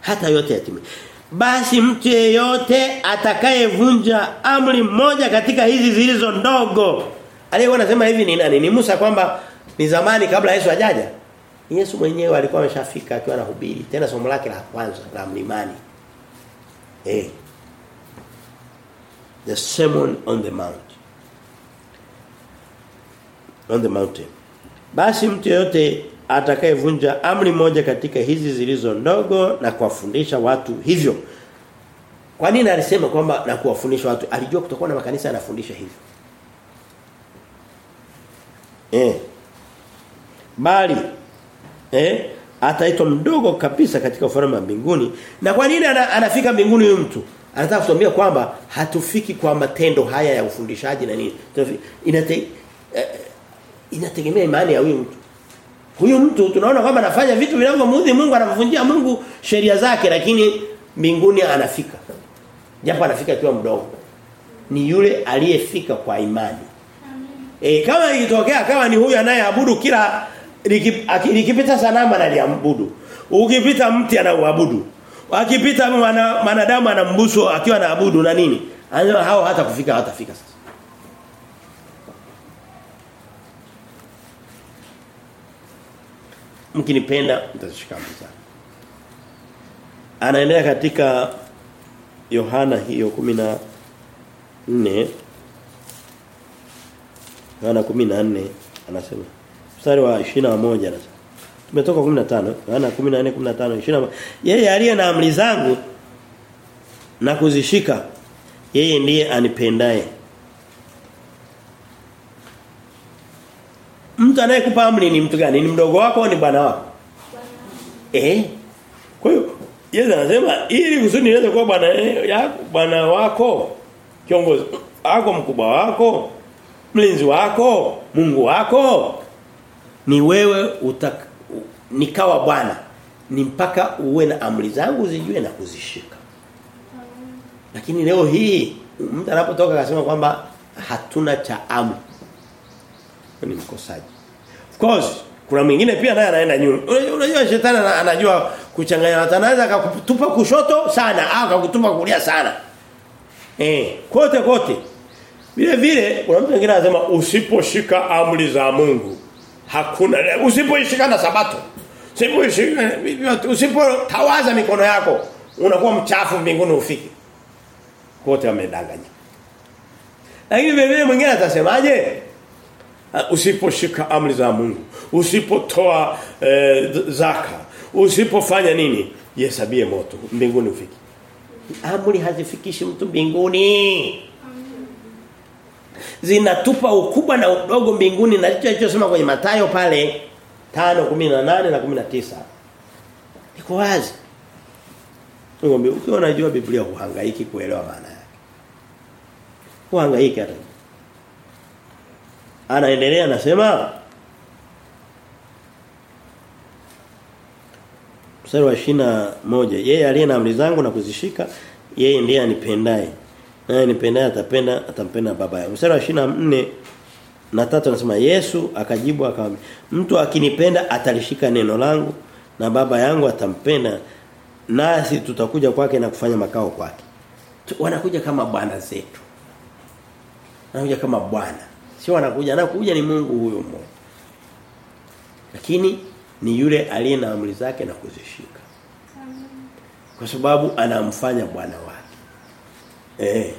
hata yote yatime. Basi mtu yeyote atakayevunja amri moja katika hizi zilizo ndogo. Aliyekuwa anasema hivi ni nani? Ni Musa kwamba ni zamani kabla Yesu ajaja. Yesu mwenyewe alikuwa ameshafika akiwa anahubiri tena somo lake la kwanza la mlimani. Eh. The sermon on the mount. On the mountain. Basi mtu yeyote atakayevunja amri moja katika hizi zilizo ndogo na kuwafundisha watu hivyo. Kwa nini alisema kwamba na kuwafundisha watu? Alijua kutakuwa na makanisa yanafundisha hivyo. Eh. Bali eh ataitwa mdogo kabisa katika ufalme wa mbinguni. Na kwa nini ana, anafika mbinguni huyu mtu? Anataka kutuambia kwamba hatufiki kwa matendo haya ya ufundishaji na nini. Inate, eh, inategemea imani ya huyu mtu. Huyu mtu tunaona kwamba anafanya vitu vinavyomudhi Mungu anamvunjia Mungu sheria zake lakini mbinguni anafika. Japo anafika akiwa mdogo. Ni yule aliyefika kwa imani. E, kama ikitokea kama ni huyu anayeabudu kila likipita sanamu analiabudu. Ukipita mti anauabudu. Akipita mwanadamu anambusu akiwa anaabudu na nini? Hao hata kufika hatafika sasa. Mkinipenda mtazishika amri zangu. Anaendelea katika Yohana hiyo 14 Yohana 14 anasema mstari wa 21 anasema Tumetoka 15 Yohana 14 15 21 Yeye aliye na amri zangu na kuzishika yeye ndiye anipendaye Mtu anayekupa amri ni mtu gani? Ni mdogo wako au ni bwana wako? Eh? Kwa hiyo Yesu anasema ili kusudi niweze kuwa bwana yako, bwana wako, kiongozi wako mkubwa wako, mlinzi wako, Mungu wako ni wewe utak, nikawa bwana. Ni mpaka uwe na amri zangu zijue na kuzishika. Lakini leo hii mtu anapotoka akasema kwamba hatuna cha amri ni mkosaji. Course kuna mwingine pia naye anaenda nyuma. Unajua shetani anajua kuchanganya anaweza akakutupa kushoto sana au akakutupa kulia sana. Eh, kote kote. Vile vile kuna mtu mwingine anasema usiposhika amri za Mungu hakuna usipoishika na sabato. Usipoishika usipotawaza mikono yako unakuwa mchafu mbinguni ufike. Kote amedanganya. Lakini vile vile mwingine atasemaje? Uh, usiposhika amri za Mungu usipotoa eh, zaka, usipofanya nini, jihesabie moto mbinguni ufiki. Amri hazifikishi mtu mbinguni. Zinatupa ukubwa na udogo mbinguni na hicho alichosema kwenye Mathayo pale 5:18 na 19. Iko wazi. Ngombe ukiwa unajua Biblia huhangaiki kuelewa maana yake. Huhangaiki hata. Anaendelea anasema Mstari wa shina moja Yeye aliye na amri zangu na kuzishika yeye ndiye anipendaye. Naye nipendaye atapenda atampenda baba yangu. Mstari wa shina nne na tatu anasema Yesu akajibu akamwambia mtu akinipenda atalishika neno langu na baba yangu atampenda nasi tutakuja kwake na kufanya makao kwake. Wanakuja kama bwana zetu. Wanakuja kama bwana. Sio anakuja, anakuja ni Mungu huyo mmoja. Lakini ni yule aliye na amri zake na kuzishika. Kwa sababu anamfanya bwana wake. Eh.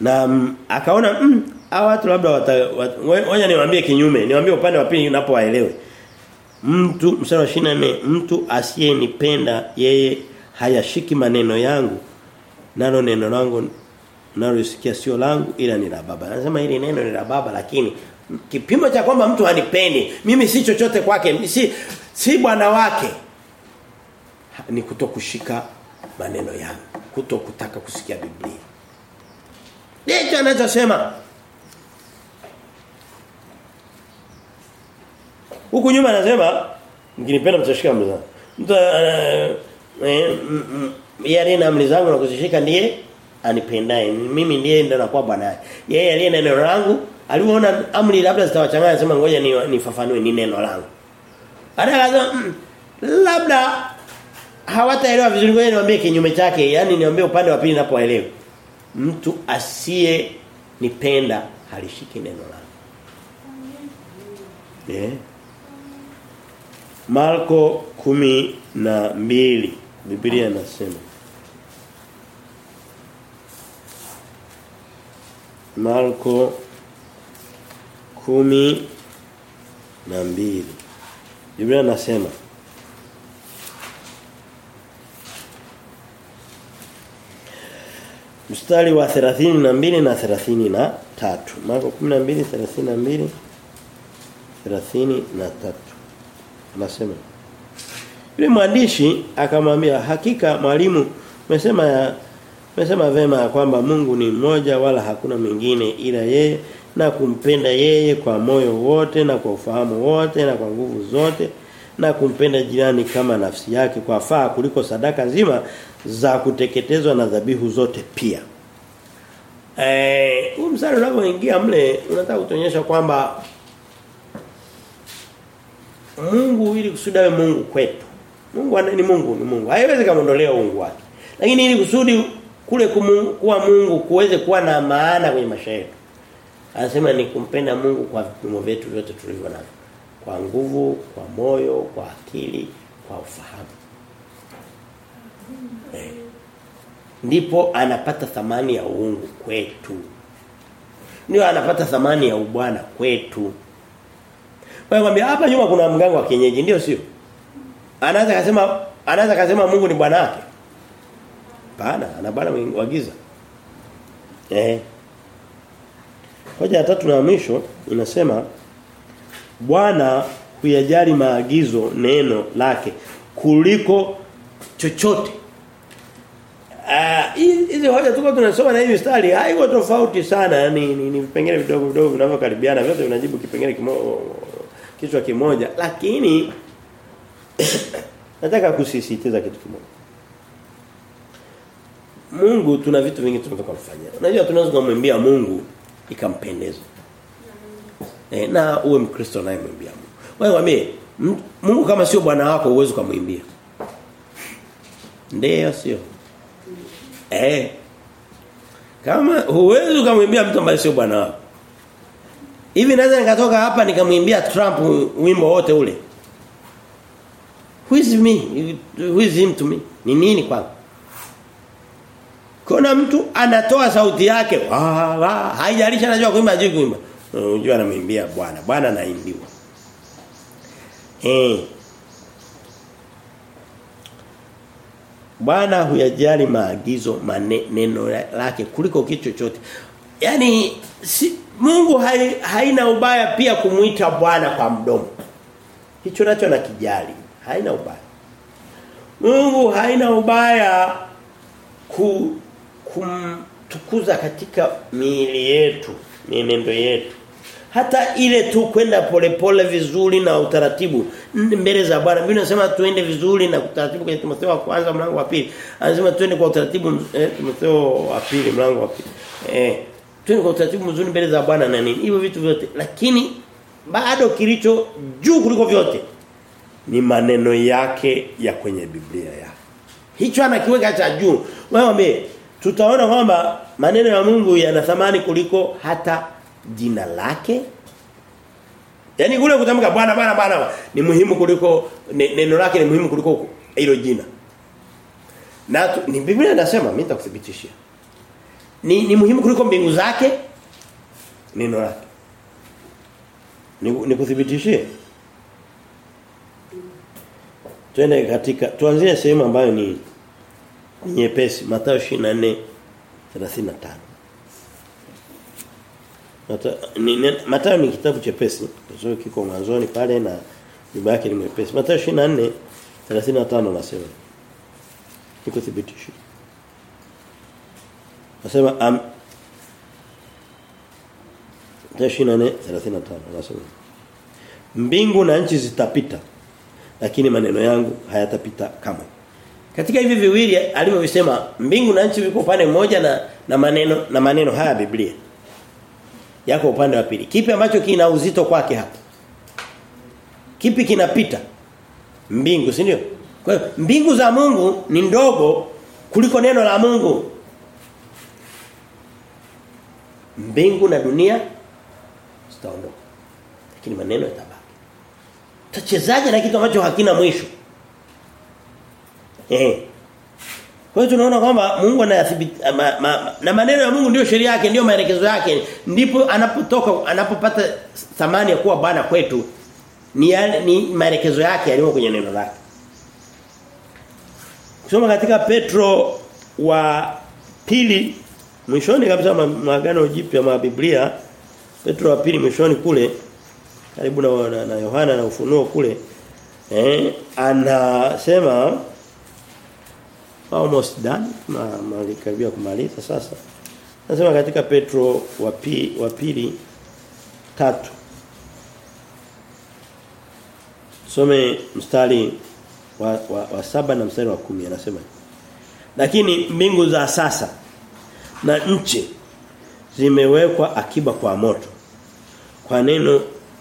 Na m, akaona mm, hawa watu labda ngoja niwaambie kinyume, niwaambie upande wa pili unapowaelewe. Mtu mstari wa 24 mtu asiyenipenda yeye hayashiki maneno yangu nalo neno langu nalosikia sio langu ila ni la baba. Anasema hili neno ni la baba lakini kipimo cha kwamba mtu hanipendi mimi si chochote kwake si si bwana wake ni kutokushika maneno yangu kutokutaka kusikia Biblia. Ndicho anachosema. Huku nyuma anasema mkinipenda mtashika amri zangu. Mtu yeye aliye na amri zangu na kuzishika ndiye anipendaye. Mimi ndiye ndo nakuwa bwana yake. Yeye aliye na neno langu aliona amri labda zitawachanganya sema ngoja nifafanue ni, ni neno langu. Anakaza mm, labda hawataelewa vizuri ngoja niwaambie kinyume chake yani niwaambie upande wa pili ninapoelewa. Mtu asiye nipenda halishiki neno langu. Yeah. Marko kumi na mbili Biblia inasema Marko kumi na mbili. Biblia nasema mstari wa 32 na 33 Marko 12 32 33 anasema yule mwandishi akamwambia hakika mwalimu umesema ya umesema vema kwamba Mungu ni mmoja wala hakuna mwingine ila yeye na kumpenda yeye kwa moyo wote na kwa ufahamu wote na kwa nguvu zote na kumpenda jirani kama nafsi yake kwa faa kuliko sadaka nzima za kuteketezwa na dhabihu zote pia. Eh, huu msali unapoingia mle unataka kutuonyesha kwamba Mungu ili kusudi Mungu kwetu. Mungu ni Mungu ni Mungu. Haiwezi kumondolea uungu wake. Lakini ili kusudi kule kuwa Mungu kuweze kuwa na maana kwenye maisha yetu. Anasema ni kumpenda Mungu kwa vipimo vyetu vyote tulivyo navyo. Kwa nguvu, kwa moyo, kwa akili, kwa ufahamu. Eh. Ndipo anapata thamani ya uungu kwetu. Ndio anapata thamani ya ubwana kwetu. Hiyo hapa nyuma kuna mganga wa kienyeji ndio sio? Anaweza kusema anaweza kusema Mungu ni bwana wake. Bana, ana bwana wa giza. Eh. Hoja ya tatu na mwisho inasema Bwana huyajali maagizo neno lake kuliko chochote. Ah, hizi hoja tuko tunasoma na hii mistari haiko tofauti sana ni ni, ni vipengele vidogo vidogo vinavyokaribiana vyote vinajibu kipengele kimoja kichwa kimoja lakini nataka kusisitiza kitu kimoja. Mungu tuna vitu vingi tunataka kufanya. Unajua tunaweza kumwambia Mungu ikampendeza. Eh, na uwe Mkristo naye mwambia Mungu. Wewe mwambie Mungu kama sio bwana wako uweze kumwimbia. Ndio sio. Eh. Kama huwezi kumwimbia mtu ambaye sio bwana wako. Hivi naweza nikatoka hapa nikamwimbia Trump wimbo wote ule. Who is me? Who is him to me? Ni nini kwangu? Kuna mtu anatoa sauti yake, haijalishi anajua kuimba ajui kuimba. Unajua anamwimbia Bwana. Bwana anaimbiwa. Eh. Bwana huyajali maagizo maneno lake kuliko kitu chochote. Yaani si, Mungu hai, haina ubaya pia kumuita Bwana kwa mdomo. Hicho nacho nakijali. Haina ubaya. Mungu haina ubaya ku kumtukuza katika miili yetu, mienendo yetu. Hata ile tu kwenda polepole vizuri na utaratibu mbele za Bwana. Biblia inasema tuende vizuri na utaratibu kwenye Timotheo wa kwanza mlango wa pili. Anasema tuende kwa utaratibu eh, Timotheo wa pili mlango wa pili. Eh, tuende kwa utaratibu mzuri mbele za Bwana na nini. Hivyo vitu vyote. Lakini bado kilicho juu kuliko vyote ni maneno yake ya kwenye Biblia yake. Hicho anakiweka cha juu. Wewe tutaona kwamba maneno ya Mungu yana thamani kuliko hata jina lake. Yaani kule kutamka bwana bwana bwana ni muhimu kuliko neno lake ni muhimu kuliko hilo jina. Na tu, ni Biblia inasema mimi nitakuthibitishia. Ni ni muhimu kuliko mbingu zake neno lake. Ni nikuthibitishie. Twende katika tuanzie sehemu ambayo ni ni nyepesi Mathayo 24 35 Mata, ni, Mathayo ni kitabu chepesi kwa kiko mwanzoni pale na yake ni mwepesi Mathayo 24 35 nasema Niko thibitisho Nasema am Mathayo 24 35 nasema Mbingu na nchi zitapita lakini maneno yangu hayatapita kama katika hivi viwili alivyovisema mbingu na nchi viko upande mmoja na na maneno na maneno haya Biblia. Yako upande wa pili. Kipi ambacho kina uzito kwake hapa? Kipi kinapita? Mbingu, si ndio? Kwa hiyo mbingu za Mungu ni ndogo kuliko neno la Mungu. Mbingu na dunia zitaondoka. Lakini maneno yatabaki. Tachezaje na kitu ambacho hakina mwisho? Eh. Kwa hiyo tunaona kwamba Mungu anayathibiti ma, ma, na maneno ya Mungu ndio sheria yake ndio maelekezo yake ndipo anapotoka anapopata thamani ya kuwa bwana kwetu ni ni maelekezo yake yaliyo kwenye neno lake. Kusoma katika Petro wa pili mwishoni kabisa maagano jipya ma Biblia Petro wa pili mwishoni kule karibu na na, na na ufunuo kule eh anasema almost done. Ma malikaribia kumaliza sasa. Nasema katika Petro wa pili wa pili tatu. Some mstari wa, wa, wa saba na mstari wa kumi anasema lakini mbingu za sasa na nchi zimewekwa akiba kwa moto. Kwa neno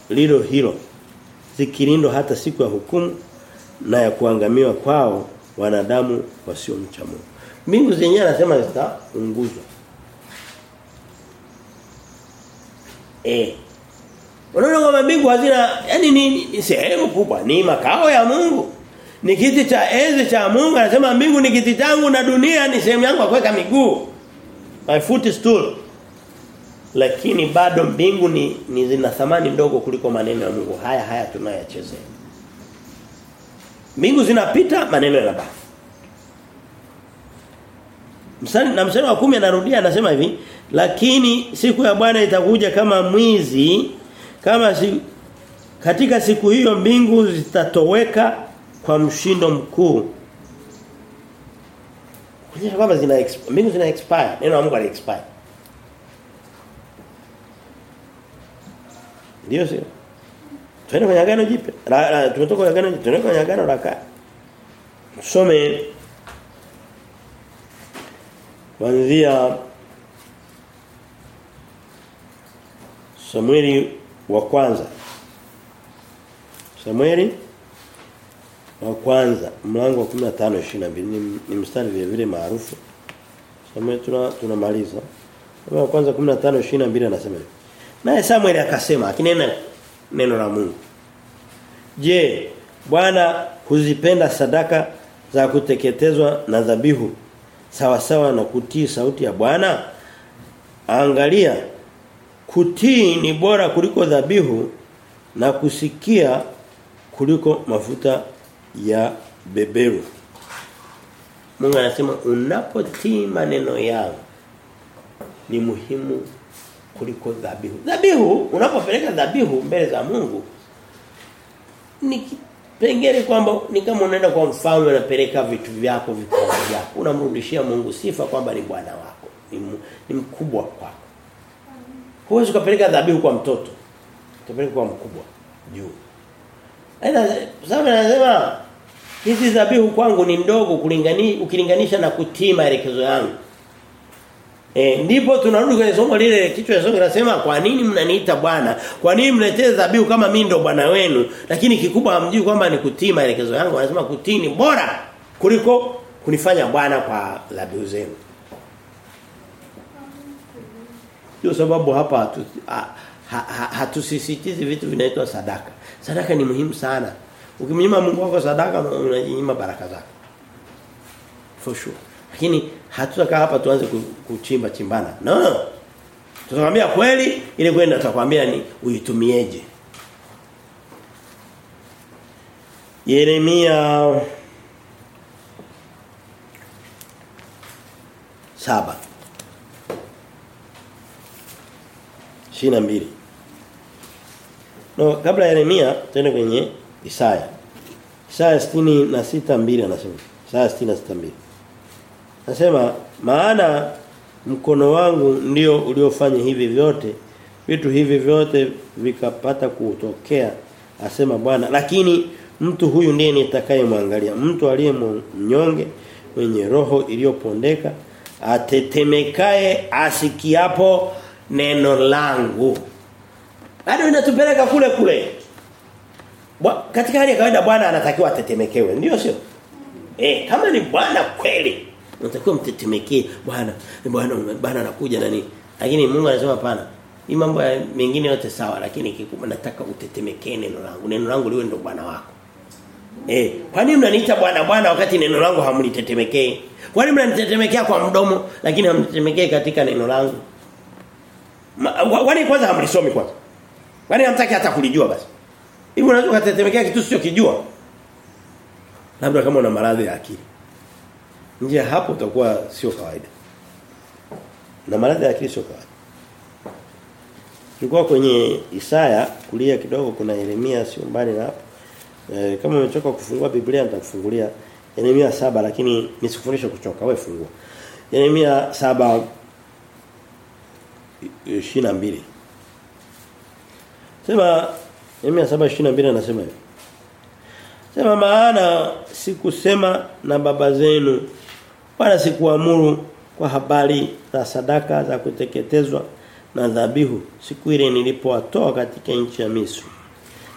lilo hilo zikilindwa hata siku ya hukumu na ya kuangamiwa kwao wanadamu wasio mcha Mungu. Mbingu zenyewe anasema zitaunguzwa. Eh. Unaona kwamba mbingu hazina yani ni, ni sehemu kubwa ni makao ya Mungu. Ni kiti cha enzi cha Mungu anasema mbingu ni kiti changu na dunia ni sehemu yangu ya kuweka miguu. My foot stool. Lakini bado mbingu ni, ni zina thamani ndogo kuliko maneno ya Mungu. Haya haya tunayochezea. Mbingu zinapita maneno yanabaki. Msali na msani wa 10 anarudia anasema hivi, lakini siku ya Bwana itakuja kama mwizi kama si, katika siku hiyo mbingu zitatoweka kwa mshindo mkuu. Kuonyesha kwamba zina mbingu zina expire. Neno la Mungu ali expire. Ndio sio? Twende kwenye agano jipya. Tumetoka kwenye agano jipya, twende kwenye agano la kale. Tusome kuanzia Samueli wa kwanza. Samueli wa kwanza mlango wa 15 22 ni, ni mstari vile vile maarufu. Samueli tuna tunamaliza. Wa kwanza 15 22 anasema hivi. Naye Samueli akasema akinena neno la Mungu. Je, Bwana huzipenda sadaka za kuteketezwa na dhabihu sawa sawa na kutii sauti ya Bwana? Angalia kutii ni bora kuliko dhabihu na kusikia kuliko mafuta ya beberu. Mungu anasema unapotii maneno yao ni muhimu kuliko dhabihu. Dhabihu unapopeleka dhabihu mbele za Mungu ni kipengele kwamba ni kama unaenda kwa mfalme unapeleka vitu vyako vikubwa vyako. Unamrudishia Mungu sifa kwamba ni bwana wako. Ni, ni mkubwa kwako. Huwezi kupeleka dhabihu kwa mtoto. Utapeleka kwa mkubwa juu. Aina sababu anasema hizi dhabihu kwangu ni ndogo kulingani ukilinganisha na kutii maelekezo yangu. E, ndipo tunarudi kwenye somo lile kichwa cha somo kinasema kwa nini mnaniita bwana? Kwa nini mletee dhabihu kama mimi ndo bwana wenu? Lakini kikubwa hamjui kwamba ni kutii maelekezo yangu. Anasema kutii ni bora kuliko kunifanya bwana kwa dhabihu zenu. Ndio sababu hapa hatu, ha, ha, ha, hatusisitizi vitu vinaitwa sadaka. Sadaka ni muhimu sana. Ukimnyima Mungu wako sadaka unajinyima baraka zake. For sure. Lakini hatutakaa hapa tuanze kuchimba chimbana. No. Tutakwambia kweli ile kwenda tutakwambia ni uitumieje. Yeremia saba Shina mbili No, kabla Yeremia tuende kwenye Isaya. Isaya 66 anasema. Isaya 66 mbili. Anasema maana mkono wangu ndio uliofanya hivi vyote vitu hivi vyote vikapata kutokea asema Bwana. Lakini mtu huyu ndiye nitakayemwangalia mtu aliye mnyonge mwenye roho iliyopondeka atetemekae asikiapo neno langu. Bado inatupeleka kule kule. Bwa, katika hali ya kawaida bwana anatakiwa atetemekewe ndio sio? Eh kama ni bwana kweli unatakiwa mtetemekee bwana bwana bwana anakuja nani lakini Mungu anasema hapana hii mambo mengine yote sawa lakini kikubwa nataka utetemekee neno langu neno langu liwe ndo bwana wako eh kwa nini mnaniita bwana bwana wakati neno langu hamlitetemekee kwa nini mnanitetemekea kwa mdomo lakini hamtetemekee katika neno langu Kwani kwanza hamlisomi kwanza? Kwani hamtaki hata kulijua basi? Hivi unaweza kutetemekea kitu sio kijua? Labda kama una maradhi ya akili. Nje hapo utakuwa sio kawaida. Na maradhi ya akili sio kawaida. Tulikuwa kwenye Isaya kulia kidogo kuna Yeremia sio mbali na hapo. E, kama umechoka kufungua Biblia nitakufungulia Yeremia saba lakini nisifundishe kuchoka wewe fungua. Yeremia saba 22 Sema Yeremia 7:22 anasema hivi. Sema maana sikusema na baba zenu wala sikuamuru kwa habari za sadaka za kuteketezwa na dhabihu siku ile nilipowatoa katika nchi ya Misri.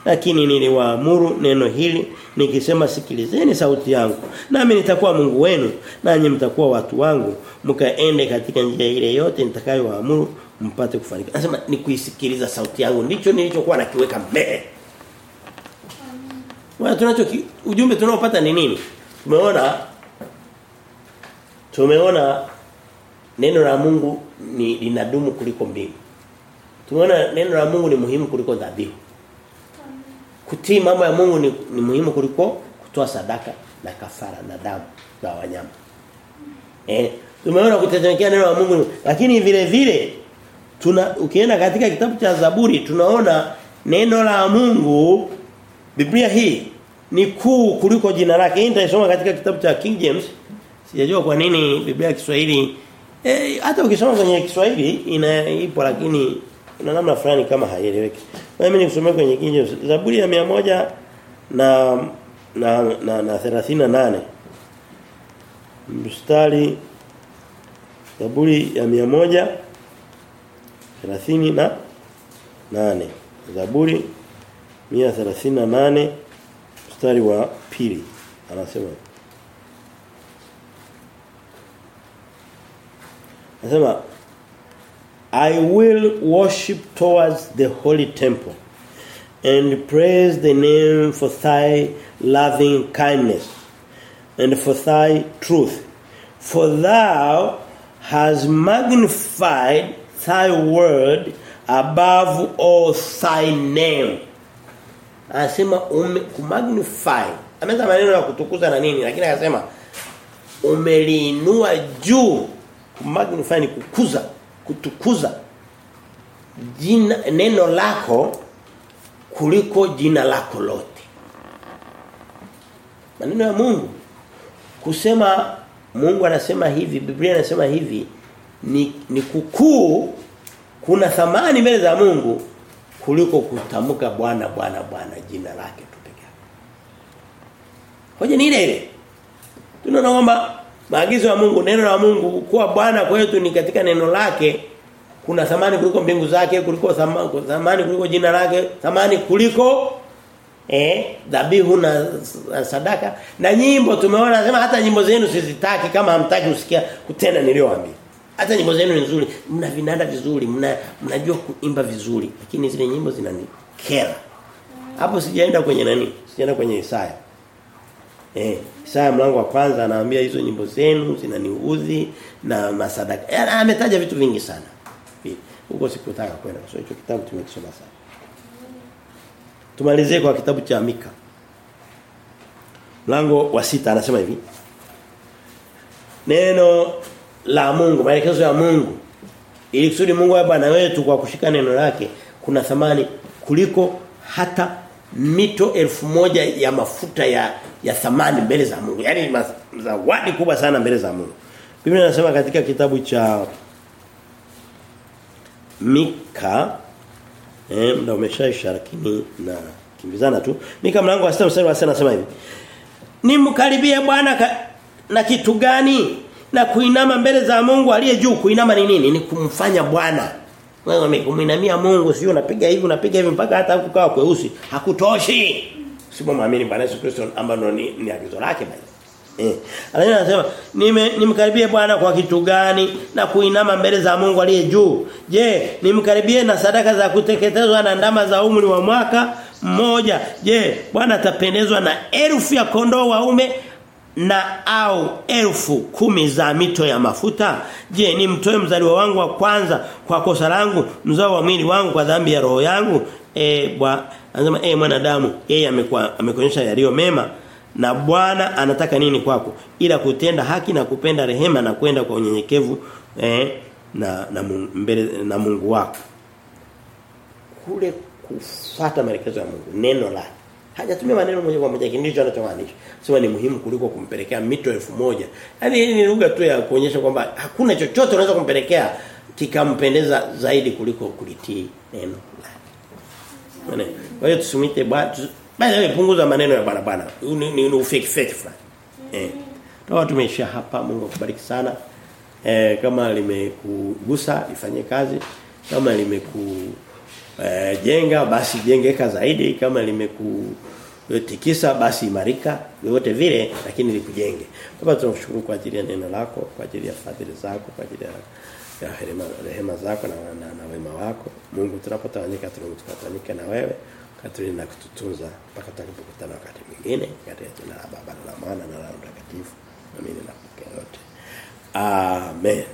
Lakini niliwaamuru neno hili nikisema sikilizeni sauti yangu nami nitakuwa Mungu wenu nanyi mtakuwa watu wangu mkaende katika njia ile yote nitakayowaamuru mpate kufanikiwa. Anasema ni kuisikiliza sauti yangu ndicho nilichokuwa nakiweka mbele. Wala tunacho ujumbe tunaopata ni nini? Tumeona tumeona neno la Mungu ni linadumu kuliko mbingu. Tumeona neno la Mungu ni muhimu kuliko dhabihu. Kutii mambo ya Mungu ni, ni muhimu kuliko kutoa sadaka na kafara na damu za wanyama. Eh, tumeona kutetemekea neno la Mungu lakini vile vile tuna ukienda katika kitabu cha Zaburi tunaona neno la Mungu Biblia hii ni kuu kuliko jina lake. Hii nitaisoma katika kitabu cha King James. Sijajua kwa nini Biblia ya Kiswahili eh hata ukisoma kwenye Kiswahili ina ipo lakini ina namna fulani kama haieleweki. Mimi nikusomea kwenye kinje Zaburi ya 100 na na na, na 38 mstari Zaburi ya 100 thelathini na nane. Zaburi 138 mstari wa pili. Anasema Anasema I will worship towards the holy temple and praise the name for thy loving kindness and for thy truth for thou has magnified thy word above all thy name Anasema kumagnify. Ameza maneno ya kutukuza na nini lakini akasema umeliinua juu. Kumagnify ni kukuza, kutukuza. Jina neno lako kuliko jina lako lote. Maneno ya Mungu kusema Mungu anasema hivi, Biblia anasema hivi ni ni kukuu kuna thamani mbele za Mungu kuliko kutamka Bwana Bwana Bwana jina lake tu pekee. Hoja ni ile ile. Tunaona kwamba maagizo ya Mungu, neno la Mungu kuwa Bwana kwetu ni katika neno lake kuna thamani kuliko mbingu zake, kuliko thamani, kuliko jina lake, thamani kuliko eh dhabihu na sadaka. Na nyimbo tumeona sema hata nyimbo zenu sizitaki kama hamtaki usikia kutenda niliyowaambia. Hata nyimbo zenu ni nzuri mna vinanda vizuri mna mnajua kuimba vizuri lakini zile nyimbo zinanikera. Hapo sijaenda kwenye nani sijaenda kwenye Isaya. Eh Isaya mlango wa kwanza anaambia hizo nyimbo zenu zinaniudhi na masadaka Yaani ametaja vitu vingi sana huko sikutaka kwenda kwa hicho kitabu tumekisoma sana Tumalizie kwa kitabu cha Mika. Mlango wa sita anasema hivi. Neno la Mungu, maelekezo ya Mungu. Ili kusudi Mungu awe bwana wetu kwa kushika neno lake kuna thamani kuliko hata mito elfu moja ya mafuta ya ya thamani mbele za Mungu. Yaani zawadi kubwa sana mbele za Mungu. Biblia inasema katika kitabu cha Mika Eh ndio umeshaisha lakini na kimbizana tu. Mika mlango wa 6 mstari wa 6 anasema hivi. Nimkaribie Bwana na kitu gani? Na kuinama mbele za Mungu aliye juu. Kuinama ni nini? Ni kumfanya Bwana. Wewe umeinamia Mungu sio unapiga hivi unapiga hivi mpaka hata kukawa kweusi. Hakutoshi. Usipomwamini Bwana Yesu Kristo ambalo ni, ni agizo lake basi. Eh. Alaina anasema nime nimkaribie Bwana kwa kitu gani na kuinama mbele za Mungu aliye juu. Je, nimkaribie na sadaka za kuteketezwa na ndama za umri wa mwaka mmoja. Je, Bwana atapendezwa na elfu ya kondoo waume na au elfu kumi za mito ya mafuta? Je, nimtoe mzaliwa wangu wa kwanza kwa kosa langu, mzao wa mwili wangu kwa dhambi ya roho yangu? Eh, bwa anasema eh mwanadamu, yeye amekuwa amekuonyesha yaliyo mema na Bwana anataka nini kwako? Ila kutenda haki na kupenda rehema na kwenda kwa unyenyekevu eh, na na mbele na Mungu wako. Kule kufuata maelekezo ya Mungu, neno lake. Hajatumia maneno moja kwa moja kinicho anachomaanisha. Sema ni muhimu kuliko kumpelekea mito elfu moja. yani hii ni lugha tu ya kuonyesha kwamba hakuna chochote unaweza kumpelekea kikampendeza zaidi kuliko kulitii neno lake. Kwa hiyo tusumite basi punguza maneno ya bwana bwana. Ni, ni, ni fake fake fulani. Eh. Tawa tumeisha hapa. Mungu akubariki sana. Eh, kama limekugusa ifanye kazi. Kama limeku eh, jenga basi jengeka zaidi. Kama limeku tikisa basi imarika yote vile lakini likujenge. Baba tunakushukuru kwa ajili ya neno lako, kwa ajili ya fadhili zako, kwa ajili ya ya rehema, rehema zako na, na, na wema wako. Mungu tunapotawanyika tunamtukanika na wewe kadri na kututunza mpaka tutakapokutana wakati mwingine katika jina la Baba na la Mwana na la Mtakatifu. Amen.